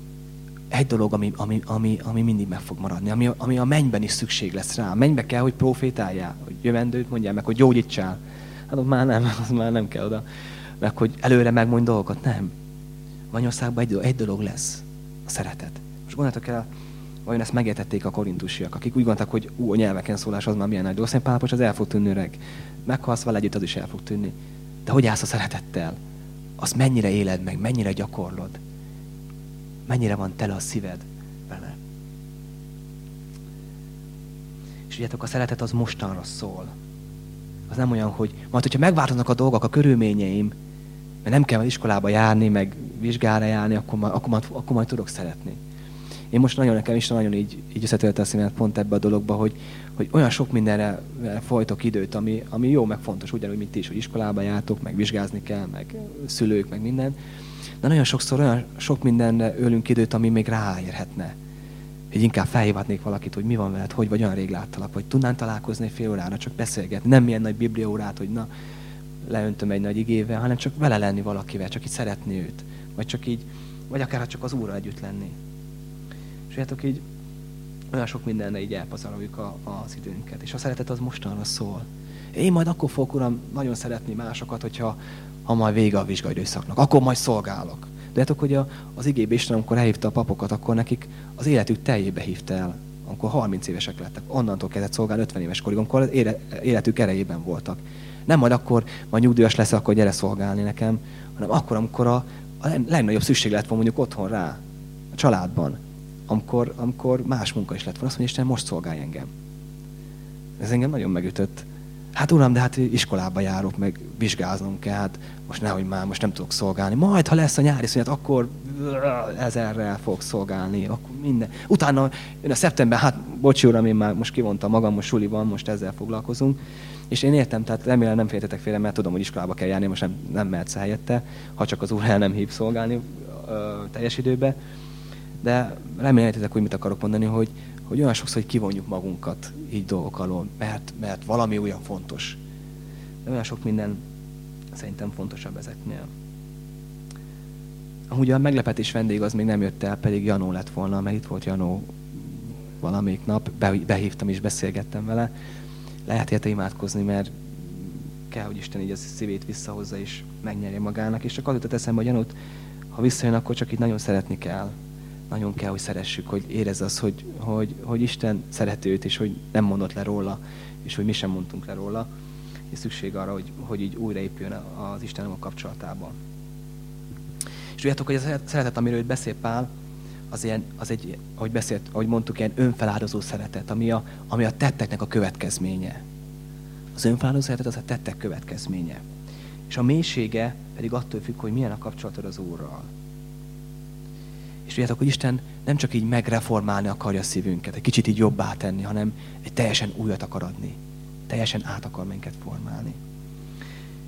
egy dolog, ami, ami, ami, ami mindig meg fog maradni, ami, ami a mennyben is szükség lesz rá. A mennybe kell, hogy profétáljál, hogy jövendőt mondjál meg, hogy gyógyítsál. Hát már nem, [LAUGHS] az már nem kell oda. Meg hogy előre megmondj dolgokat. Nem. Vanyországban egy, egy dolog lesz. A szeretet. Most gondoljatok el, vajon ezt megértették a korintusiak, akik úgy gondoltak, hogy ú, a nyelveken szólás az már milyen nagy dolog. Szerintem Pálapos az el fog tűnni öreg. Meghalsz vele együtt, az is el fog tűnni. De hogy állsz a szeretettel? Azt mennyire éled meg, mennyire gyakorlod? Mennyire van tele a szíved vele? És tudjátok, a szeretet az mostanra szól. Az nem olyan, hogy majd, hogyha megváltoznak a dolgok, a körülményeim, mert nem kell iskolába járni, meg vizsgára járni, akkor majd, akkor majd, akkor majd tudok szeretni. Én most nagyon nekem is nagyon így, így összetölte a szívemet pont ebbe a dologba, hogy, hogy olyan sok mindenre folytok időt, ami, ami jó, meg fontos, ugyanúgy, mint ti is, hogy iskolába jártok, meg vizsgázni kell, meg szülők, meg minden. De nagyon sokszor olyan sok mindenre ölünk időt, ami még ráérhetne. Hogy inkább felhívhatnék valakit, hogy mi van veled, hogy vagy olyan rég láttalak, hogy tudnánk találkozni fél órára, csak beszélgetni. Nem milyen nagy bibliaórát, hogy na, leöntöm egy nagy igével, hanem csak vele lenni valakivel, csak így szeretni őt. Vagy csak így, vagy akár csak az úrral együtt lenni. Tudjátok így, olyan sok mindenre így elpazaroljuk a, az időnket. És a szeretet az mostanra szól. Én majd akkor fogok, uram, nagyon szeretni másokat, hogyha ha majd vége a vizsgai időszaknak. Akkor majd szolgálok. De hát hogy a, az igébe Isten, amikor elhívta a papokat, akkor nekik az életük teljébe hívta el. Amikor 30 évesek lettek, onnantól kezdett szolgálni 50 éves korig, amikor életük erejében voltak. Nem majd akkor, majd nyugdíjas lesz, akkor gyere szolgálni nekem, hanem akkor, amikor a, a legnagyobb szükség lett volna mondjuk otthon rá, a családban, amikor, amikor más munka is lett volna. Azt mondja, Isten, most szolgálj engem. Ez engem nagyon megütött. Hát uram, de hát iskolába járok, meg vizsgáznom kell, hát most nehogy már, most nem tudok szolgálni. Majd, ha lesz a nyári szünet, akkor ezerrel fogok szolgálni, akkor minden. Utána jön a szeptember, hát bocsi uram, én már most kivontam magam, most suli van, most ezzel foglalkozunk. És én értem, tehát remélem nem féltetek félre, mert tudom, hogy iskolába kell járni, most nem, nem mehetsz helyette, ha csak az úr el nem hív szolgálni ö, teljes időbe. De remélhetetek, hogy mit akarok mondani, hogy, hogy olyan sokszor, hogy kivonjuk magunkat így dolgok alól, mert, mert valami olyan fontos. De olyan sok minden szerintem fontosabb ezeknél. Amúgy a meglepetés vendég az még nem jött el, pedig Janó lett volna, mert itt volt Janó valamelyik nap, behívtam és beszélgettem vele. Lehet érte imádkozni, mert kell, hogy Isten így a szívét visszahozza és megnyerje magának. És csak az jutott eszembe, hogy Janót, ha visszajön, akkor csak itt nagyon szeretni kell nagyon kell, hogy szeressük, hogy érezze az, hogy, hogy, hogy Isten szereti őt, és hogy nem mondott le róla, és hogy mi sem mondtunk le róla, és szükség arra, hogy, hogy így újraépüljön az Istenem a kapcsolatában. És tudjátok, hogy a szeretet, amiről itt beszél Pál, az, ilyen, az egy, ahogy, beszélt, ahogy mondtuk, ilyen önfeláldozó szeretet, ami a, ami a tetteknek a következménye. Az önfeláldozó szeretet az a tettek következménye. És a mélysége pedig attól függ, hogy milyen a kapcsolatod az Úrral. És tudjátok, hogy Isten nem csak így megreformálni akarja a szívünket, egy kicsit így jobbá tenni, hanem egy teljesen újat akar adni. Teljesen át akar minket formálni.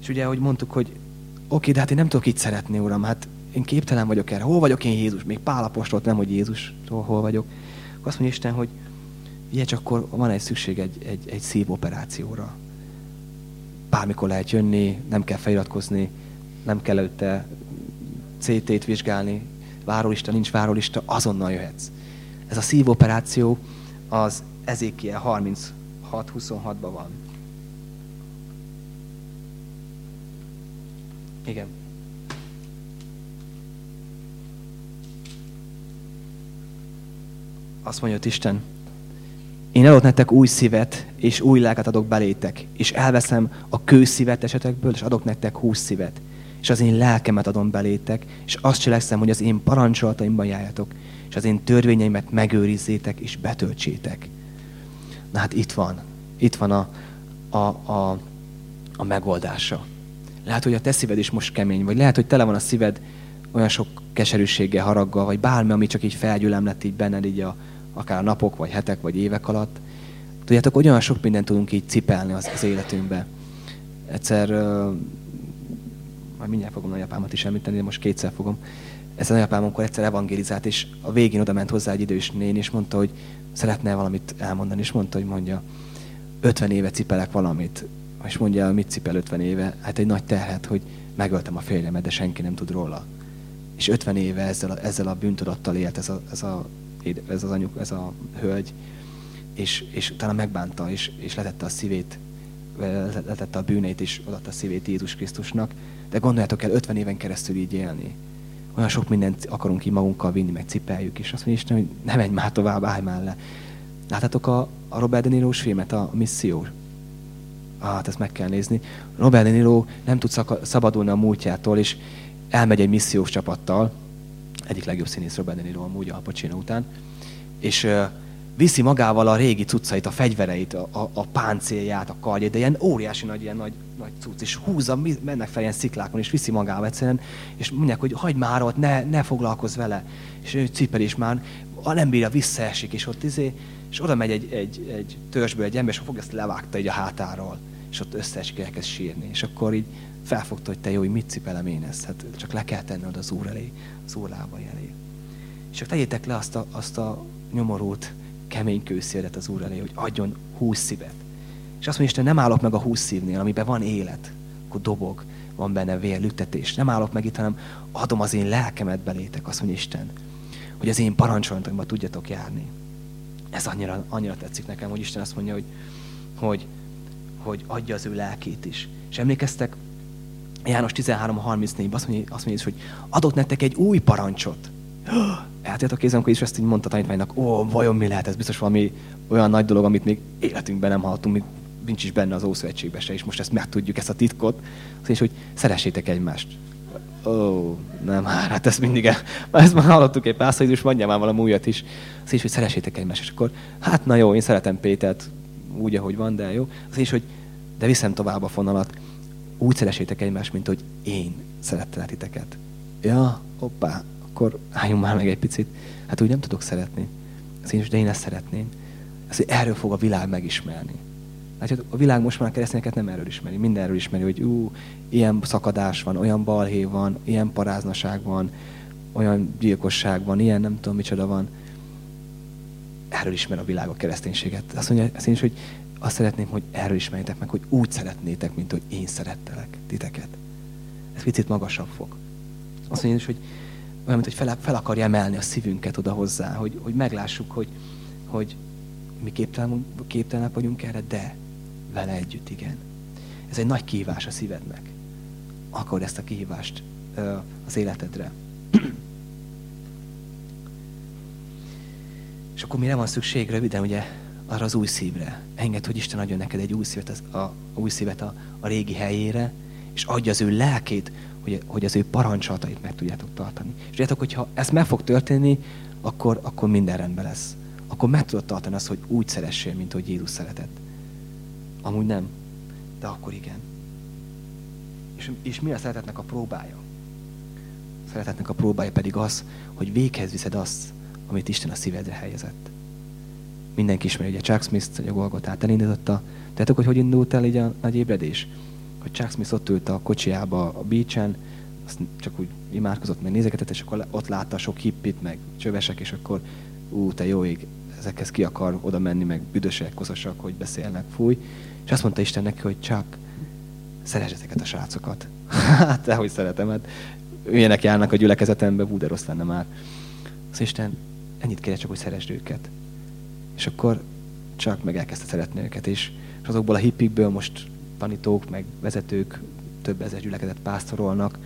És ugye, ahogy mondtuk, hogy oké, de hát én nem tudok így szeretni, Uram, hát én képtelen vagyok erre. Hol vagyok én Jézus? Még Pál apostolt, nem, hogy Jézus, hol vagyok. Akkor azt mondja Isten, hogy ugye csak akkor van egy szükség egy, egy, egy szívoperációra. Bármikor lehet jönni, nem kell feliratkozni, nem kell előtte CT-t vizsgálni, várólista, nincs várólista, azonnal jöhetsz. Ez a szívoperáció az Ezékiel 36-26-ban van. Igen. Azt mondja, Isten, én adok nektek új szívet, és új lelket adok belétek, és elveszem a kőszívet esetekből, és adok nektek húsz szívet és az én lelkemet adom belétek, és azt cselekszem, hogy az én parancsolataimban járjatok, és az én törvényeimet megőrizzétek és betöltsétek. Na hát itt van. Itt van a, a, a, a megoldása. Lehet, hogy a te szíved is most kemény, vagy lehet, hogy tele van a szíved olyan sok keserűséggel, haraggal, vagy bármi, ami csak így felgyülem lett így benned, így a, akár a napok, vagy hetek, vagy évek alatt. Tudjátok, olyan sok mindent tudunk így cipelni az, az életünkbe. Egyszer majd mindjárt fogom nagyapámat is említeni, de most kétszer fogom. ez a nagyapám, amikor egyszer evangelizált, és a végén oda ment hozzá egy idős néni, és mondta, hogy szeretne valamit elmondani, és mondta, hogy mondja, 50 éve cipelek valamit, és mondja, mit cipel 50 éve? Hát egy nagy terhet, hogy megöltem a férjemet, de senki nem tud róla. És 50 éve ezzel a, ezzel a bűntudattal élt ez a, ez a, ez az anyuk, ez a hölgy, és, és utána megbánta, és, és letette a szívét, letette a bűneit, és odatta a szívét Jézus Krisztusnak. De gondoljátok el, 50 éven keresztül így élni. Olyan sok mindent akarunk ki magunkkal vinni, meg cipeljük, és azt mondja Isten, hogy ne menj már tovább, állj már le. Láthatok a, a Robert De niro filmet, a Misszió? Ah, hát ezt meg kell nézni. Robert De Niro nem tud szabadulni a múltjától, és elmegy egy missziós csapattal, egyik legjobb színész Robert De Niro amúgy a Pacino után, és uh, viszi magával a régi cuccait, a fegyvereit, a, a, a páncélját, a karját, de ilyen óriási nagy, ilyen nagy, nagy cucc, és húzza, mennek fel ilyen sziklákon, és viszi magával egyszerűen, és mondják, hogy hagyd már ott, ne, ne foglalkozz vele. És ő cipel is már, a nem bírja, visszaesik, és ott izé, és oda megy egy, egy, egy törzsből egy ember, és fogja, ezt levágta így a hátáról, és ott összeesik, elkezd sírni. És akkor így felfogta, hogy te jó, hogy mit cipelem én ezt, hát csak le kell tenned az úr elé, az úr elé. És csak tegyétek le azt a, azt a nyomorult, kemény kőszélet az úr elé, hogy adjon húsz szívet. És azt mondja, Isten, nem állok meg a húsz szívnél, amiben van élet, akkor dobog, van benne vér, lüktetés. Nem állok meg itt, hanem adom az én lelkemet belétek, azt mondja Isten, hogy az én parancsolatokban tudjatok járni. Ez annyira, annyira tetszik nekem, hogy Isten azt mondja, hogy, hogy, hogy adja az ő lelkét is. És emlékeztek, János 13.34-ben azt mondja, azt mondja, hogy adott nektek egy új parancsot. [GASPS] Eltért a kézem, amikor is ezt így mondta tanítványnak, ó, vajon mi lehet ez? Biztos valami olyan nagy dolog, amit még életünkben nem hallottunk, még nincs is benne az Ószövetségben se, és most ezt megtudjuk, ezt a titkot. Azt hogy szeressétek egymást. Ó, nem, hát ezt mindig el, már [LAUGHS] ezt már hallottuk egy pár és mondja már valami újat is. Azt is, hogy szeressétek egymást, és akkor, hát na jó, én szeretem Pétert úgy, ahogy van, de jó. Azt is, hogy de viszem tovább a fonalat úgy szeressétek egymást, mint hogy én szerettelek titeket. Ja, hoppá, akkor álljunk már meg egy picit. Hát úgy nem tudok szeretni. Az én, de én ezt szeretném. Ez, hogy erről fog a világ megismerni. Hát a világ most már a keresztényeket nem erről ismeri. Mindenről ismeri, hogy ú, ilyen szakadás van, olyan balhé van, ilyen paráznaság van, olyan gyilkosság van, ilyen nem tudom micsoda van. Erről ismer a világ a kereszténységet. Azt mondja, azt is, hogy azt szeretném, hogy erről ismerjétek meg, hogy úgy szeretnétek, mint hogy én szerettelek titeket. Ez picit magasabb fog. Azt mondja, hogy olyan, mint hogy fel, fel akarja emelni a szívünket oda hozzá, hogy, hogy meglássuk, hogy, hogy mi képtelen, képtelenek vagyunk erre, de vele együtt igen. Ez egy nagy kihívás a szívednek. Akar ezt a kihívást az életedre. [CLEARS THROAT] És akkor mire van szükség? Röviden, ugye arra az új szívre. Enged, hogy Isten adjon neked egy új szívet, az, a új szívet a, a régi helyére, és adja az ő lelkét, hogy, hogy az ő parancsolatait meg tudjátok tartani. És tudjátok, hogyha ez meg fog történni, akkor, akkor minden rendben lesz. Akkor meg tudod tartani azt, hogy úgy szeressél, mint hogy Jézus szeretett. Amúgy nem, de akkor igen. És, és mi a szeretetnek a próbája? A szeretetnek a próbája pedig az, hogy véghez viszed azt, amit Isten a szívedre helyezett mindenki ismeri, ugye Chuck Smith, hogy a Golgotát elindította. Tudjátok, hogy hogy indult el így a nagy ébredés? Hogy Chuck Smith ott ült a kocsiába a beachen, azt csak úgy imádkozott, meg nézegetett, és akkor ott látta sok hippit, meg csövesek, és akkor ú, te jó ég, ezekhez ki akar oda menni, meg büdösek, koszosak, hogy beszélnek, fúj. És azt mondta Isten neki, hogy csak szeresd ezeket a srácokat. [LAUGHS] hát, te hogy szeretem, hát ilyenek járnak a gyülekezetembe, hú, de rossz lenne már. Az Isten, ennyit kérek csak, hogy szeresd őket. És akkor csak meg elkezdte szeretni őket. És, és azokból a hippikből most tanítók, meg vezetők több ezer gyülekezet pásztorolnak,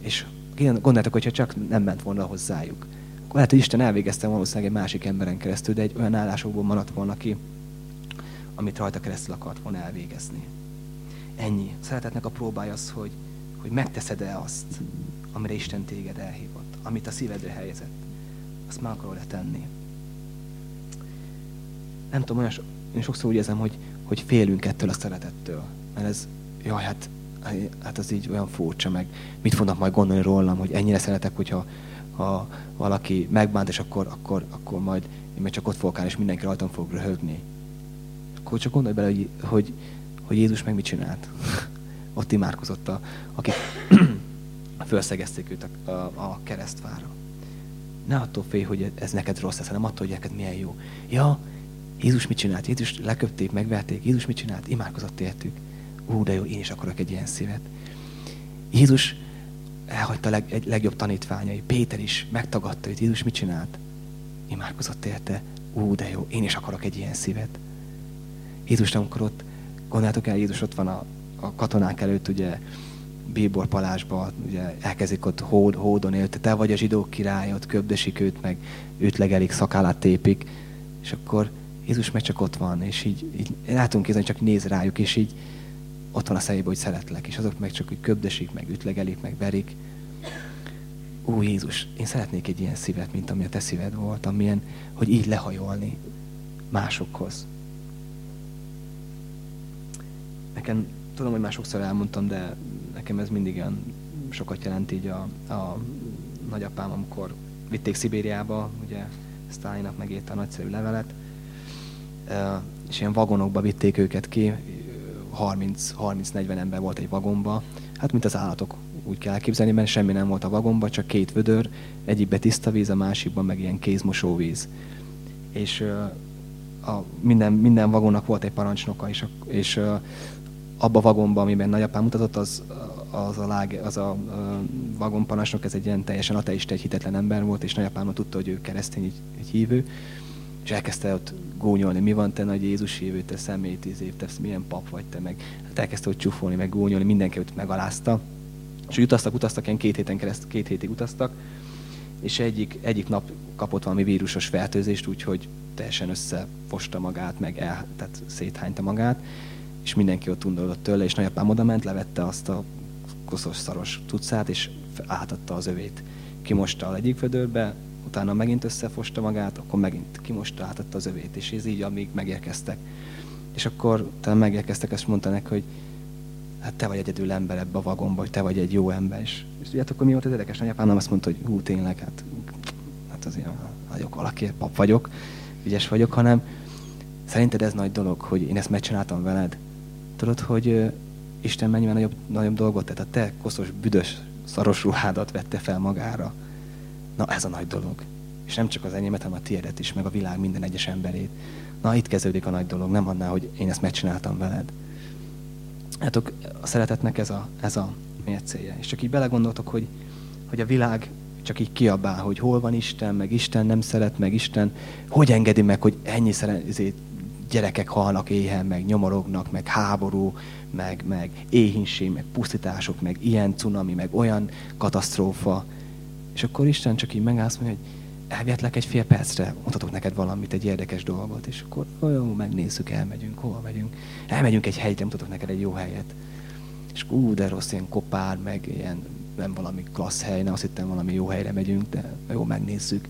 és gondoljátok, hogyha csak nem ment volna hozzájuk. Akkor lehet, hogy Isten elvégezte valószínűleg egy másik emberen keresztül, de egy olyan állásokból maradt volna ki, amit rajta keresztül akart volna elvégezni. Ennyi. Szeretetnek a próbája az, hogy, hogy megteszed-e azt, amire Isten téged elhívott, amit a szívedre helyezett. Azt meg akarod-e tenni nem tudom, olyan én sokszor úgy érzem, hogy, hogy félünk ettől a szeretettől. Mert ez, jaj, hát, hát az így olyan furcsa, meg mit fognak majd gondolni rólam, hogy ennyire szeretek, hogyha ha valaki megbánt, és akkor, akkor, akkor majd én meg csak ott fogok állni, és mindenki rajtam fog röhögni. Akkor csak gondolj bele, hogy, hogy, hogy Jézus meg mit csinált. [LAUGHS] ott imádkozott, a, akik, [CLEARS THROAT] Fölszegezték őt a, a, a keresztfára. Ne attól félj, hogy ez neked rossz lesz, hanem attól, hogy neked milyen jó. Ja, Jézus mit csinált? Jézus leköpték, megverték. Jézus mit csinált? Imádkozott értük. Ú, de jó, én is akarok egy ilyen szívet. Jézus elhagyta a leg, egy legjobb tanítványai. Péter is megtagadta hogy Jézus mit csinált? Imádkozott érte. Ú, de jó, én is akarok egy ilyen szívet. Jézus, amikor ott, gondoljátok el, Jézus ott van a, a katonák előtt, ugye, Bíbor palásba, ugye elkezdik ott hód, hódon élte, te vagy a zsidók király, ott köbdösik őt, meg őt legelik, szakállát tépik, és akkor Jézus meg csak ott van, és így, így látunk kézni, csak néz rájuk, és így ott van a szemében, hogy szeretlek, és azok meg csak úgy köbdösik, meg ütlegelik, meg verik. Ó, Jézus, én szeretnék egy ilyen szívet, mint ami a te szíved volt, amilyen, hogy így lehajolni másokhoz. Nekem, tudom, hogy már sokszor elmondtam, de nekem ez mindig olyan sokat jelent így a, a nagyapám, amikor vitték Szibériába, ugye Sztálinak megírta a nagyszerű levelet, és ilyen vagonokba vitték őket ki, 30-40 ember volt egy vagomba, hát mint az állatok úgy kell elképzelni, mert semmi nem volt a vagomba, csak két vödör, egyikbe tiszta víz, a másikban meg ilyen kézmosóvíz. És a, minden, minden vagonnak volt egy parancsnoka, és, és abba a vagomba, amiben nagyapám mutatott, az, az a, lág, az a, a vagonparancsnok, ez egy ilyen teljesen ateista, egy hitetlen ember volt, és nagyapám tudta, hogy ő keresztény, egy, egy hívő, és elkezdte ott gúnyolni, mi van te nagy Jézus hívő, te személy tíz év, te milyen pap vagy te meg. Hát elkezdte ott csúfolni, meg gúnyolni, mindenki ott megalázta. És úgy utaztak, utaztak, ilyen két héten kereszt, két hétig utaztak, és egyik, egyik nap kapott valami vírusos fertőzést, úgyhogy teljesen összefosta magát, meg el, tehát széthányta magát, és mindenki ott undorodott tőle, és nagyapám oda ment, levette azt a koszos szaros tucát, és átadta az övét. Kimosta a egyik födörbe, utána megint összefosta magát, akkor megint kimosta, átadta az övét, és ez így, amíg megérkeztek. És akkor talán megérkeztek, azt mondta neki, hogy hát te vagy egyedül ember ebbe a vagomba, hogy te vagy egy jó ember. És, és tudjátok, hogy mi volt az érdekes? Nagyapám nem azt mondta, hogy hú, tényleg, hát, hát azért vagyok valaki, pap vagyok, ügyes vagyok, hanem szerinted ez nagy dolog, hogy én ezt megcsináltam veled? Tudod, hogy Isten mennyivel nagyobb, nagyobb dolgot tett, a te koszos, büdös, szaros ruhádat vette fel magára. Na ez a nagy dolog. És nem csak az enyémet, hanem a tiédet is, meg a világ minden egyes emberét. Na itt kezdődik a nagy dolog, nem annál, hogy én ezt megcsináltam veled. Hát a szeretetnek ez a, ez a miért célja. És csak így belegondoltok, hogy, hogy a világ csak így kiabál, hogy hol van Isten, meg Isten nem szeret, meg Isten hogy engedi meg, hogy ennyi szeret, gyerekek halnak éhen, meg nyomorognak, meg háború, meg, meg éhínség, meg pusztítások, meg ilyen cunami, meg olyan katasztrófa. És akkor Isten csak így megállsz, mondja, hogy elvihetlek egy fél percre, mutatok neked valamit, egy érdekes dolgot, és akkor olyan, megnézzük, elmegyünk, hova megyünk. Elmegyünk egy helyre, mutatok neked egy jó helyet. És ú, de rossz, ilyen kopár, meg ilyen nem valami klassz hely, nem azt hittem valami jó helyre megyünk, de jó, megnézzük.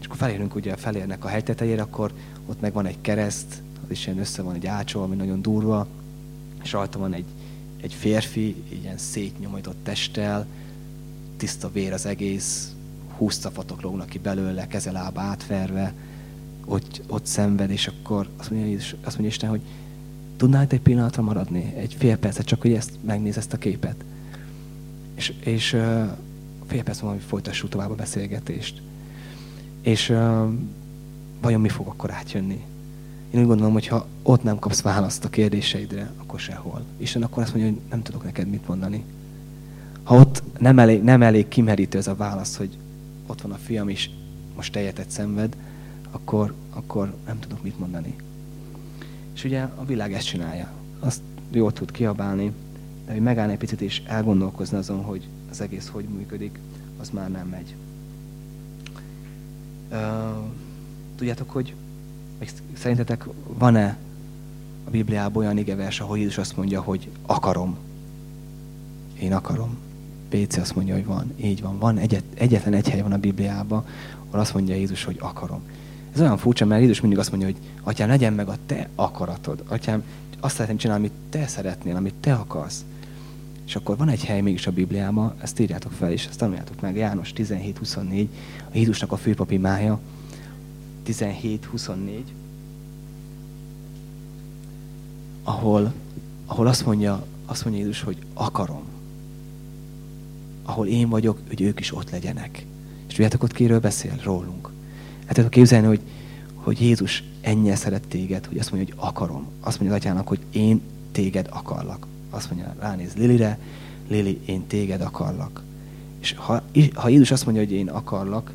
És akkor felérünk, ugye felérnek a hegy tetejére, akkor ott meg van egy kereszt, az is ilyen össze van egy ácsol, ami nagyon durva, és rajta van egy, egy férfi, ilyen szétnyomított testtel, tiszta vér az egész, húsz cafatok lógnak ki belőle, kezelába átverve, ott, ott szenved, és akkor azt mondja, azt mondja Isten, hogy tudnál egy pillanatra maradni, egy fél percet, csak hogy ezt megnéz ezt a képet. És, és uh, fél perc múlva folytassuk tovább a beszélgetést. És uh, vajon mi fog akkor átjönni? Én úgy gondolom, hogy ha ott nem kapsz választ a kérdéseidre, akkor sehol. Isten akkor azt mondja, hogy nem tudok neked mit mondani. Ha ott nem elég, nem elég kimerítő ez a válasz, hogy ott van a fiam is, most tejetet szenved, akkor, akkor nem tudok mit mondani. És ugye a világ ezt csinálja. Azt jól tud kiabálni, de hogy megállni egy picit és elgondolkozni azon, hogy az egész hogy működik, az már nem megy. Tudjátok, hogy szerintetek van-e a Bibliában olyan igevers, ahol Jézus azt mondja, hogy akarom. Én akarom. Péci azt mondja, hogy van. Így van. Van egyet, egyetlen egy hely van a Bibliában, ahol azt mondja Jézus, hogy akarom. Ez olyan furcsa, mert Jézus mindig azt mondja, hogy atyám, legyen meg a te akaratod. Atyám, azt szeretném csinálni, amit te szeretnél, amit te akarsz. És akkor van egy hely mégis a Bibliában, ezt írjátok fel, és ezt tanuljátok meg, János 17-24, a Jézusnak a főpapi mája, 17-24, ahol, ahol azt mondja, azt mondja Jézus, hogy akarom. Ahol én vagyok, hogy ők is ott legyenek. És tudjátok, ott kiről beszél? Rólunk. Hát tudjátok képzelni, hogy, hogy Jézus ennyire szeret téged, hogy azt mondja, hogy akarom. Azt mondja az atyának, hogy én téged akarlak. Azt mondja, ránéz Lilire, Lili, én téged akarlak. És ha, ha Jézus azt mondja, hogy én akarlak,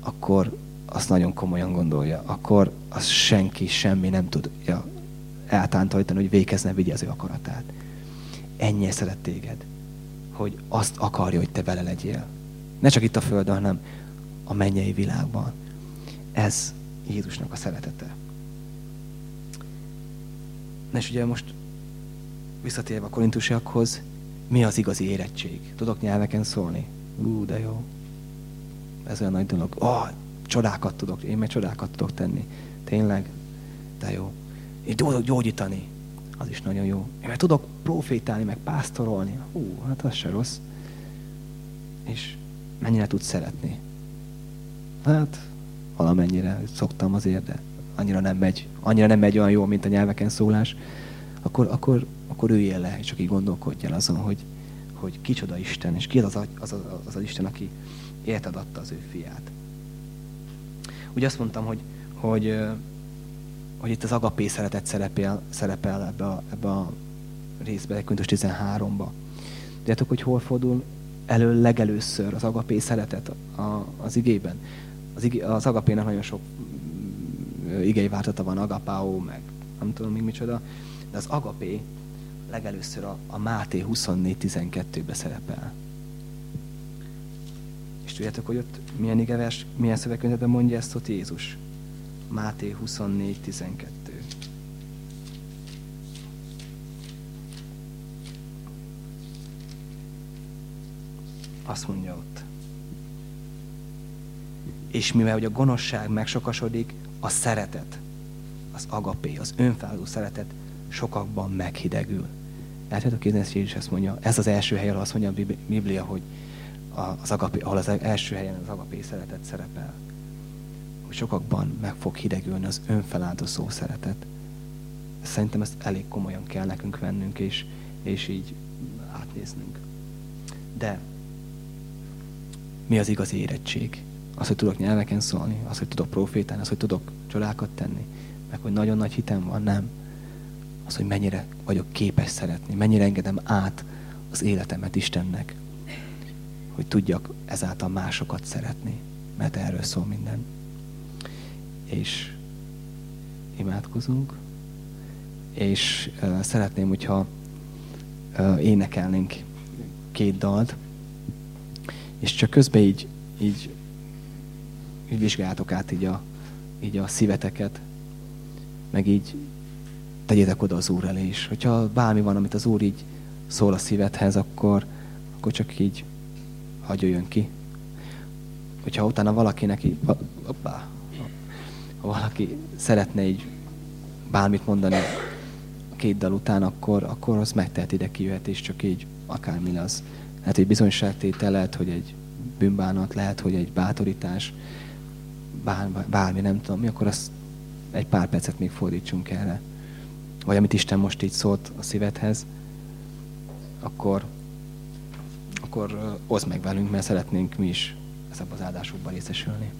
akkor azt nagyon komolyan gondolja. Akkor az senki, semmi nem tudja eltántorítani, hogy végezne vigye az ő akaratát. Ennyi szeret téged, hogy azt akarja, hogy te vele legyél. Ne csak itt a földön, hanem a mennyei világban. Ez Jézusnak a szeretete. Na és ugye most visszatérve a korintusiakhoz, mi az igazi érettség? Tudok nyelveken szólni? Ú, de jó. Ez olyan nagy dolog. Oh, csodákat tudok, én meg csodákat tudok tenni. Tényleg? De jó. Én tudok gyógyítani. Az is nagyon jó. Meg tudok profétálni, meg pásztorolni. Hú, hát az se rossz. És mennyire tudsz szeretni? Hát, valamennyire szoktam azért, de annyira nem megy, annyira nem megy olyan jó, mint a nyelveken szólás, akkor, akkor, akkor üljél le, és csak így gondolkodj el azon, hogy, hogy kicsoda Isten, és ki az az, az, az, az, az Isten, aki érted adta az ő fiát. Ugye azt mondtam, hogy, hogy, hogy itt az agapé szeretet szerepel, szerepel ebbe a, ebbe a részbe, Köntös 13-ba. Tudjátok, hogy hol fordul elő legelőször az agapé szeretet a, az igében? Az, igé, az agapének nagyon sok mm, igei váltata van, agapáó, meg nem tudom még micsoda, de az agapé legelőször a, a Máté 24.12-be szerepel. És tudjátok, hogy ott milyen igevers, milyen szövegkönyvben mondja ezt ott Jézus? Máté 24.12. Azt mondja ott. És mivel hogy a gonoszság megsokasodik, a szeretet, az agapé, az önfeláldó szeretet sokakban meghidegül. El tudjátok képzelni, hogy Jézus ezt mondja. Ez az első hely, ahol azt mondja a Biblia, hogy az agapé, ahol az első helyen az agapé szeretet szerepel. Sokakban meg fog hidegülni az önfeláldozó szeretet. Szerintem ezt elég komolyan kell nekünk vennünk, és, és így átnéznünk. De mi az igazi érettség? Az, hogy tudok nyelveken szólni, az, hogy tudok profétálni, az, hogy tudok csodákat tenni, meg hogy nagyon nagy hitem van, nem az, hogy mennyire vagyok képes szeretni, mennyire engedem át az életemet Istennek, hogy tudjak ezáltal másokat szeretni, mert erről szól minden. És imádkozunk, és uh, szeretném, hogyha uh, énekelnénk két dalt, és csak közben így, így, így vizsgáljátok át így a, így a szíveteket, meg így tegyétek oda az Úr elé is. Hogyha bármi van, amit az Úr így szól a szívedhez, akkor, akkor csak így hagyja jön ki. Hogyha utána valakinek így, hoppá, ha valaki szeretne így bármit mondani a két dal után, akkor, akkor az megtehet ide kijöhet, és csak így akármi az. Lehet, hogy bizonyságtétel, lehet, hogy egy bűnbánat, lehet, hogy egy bátorítás, bár, bármi, nem tudom mi, akkor azt egy pár percet még fordítsunk erre vagy amit Isten most így szólt a szívedhez, akkor, akkor oszd meg velünk, mert szeretnénk mi is ebben az áldásokban részesülni.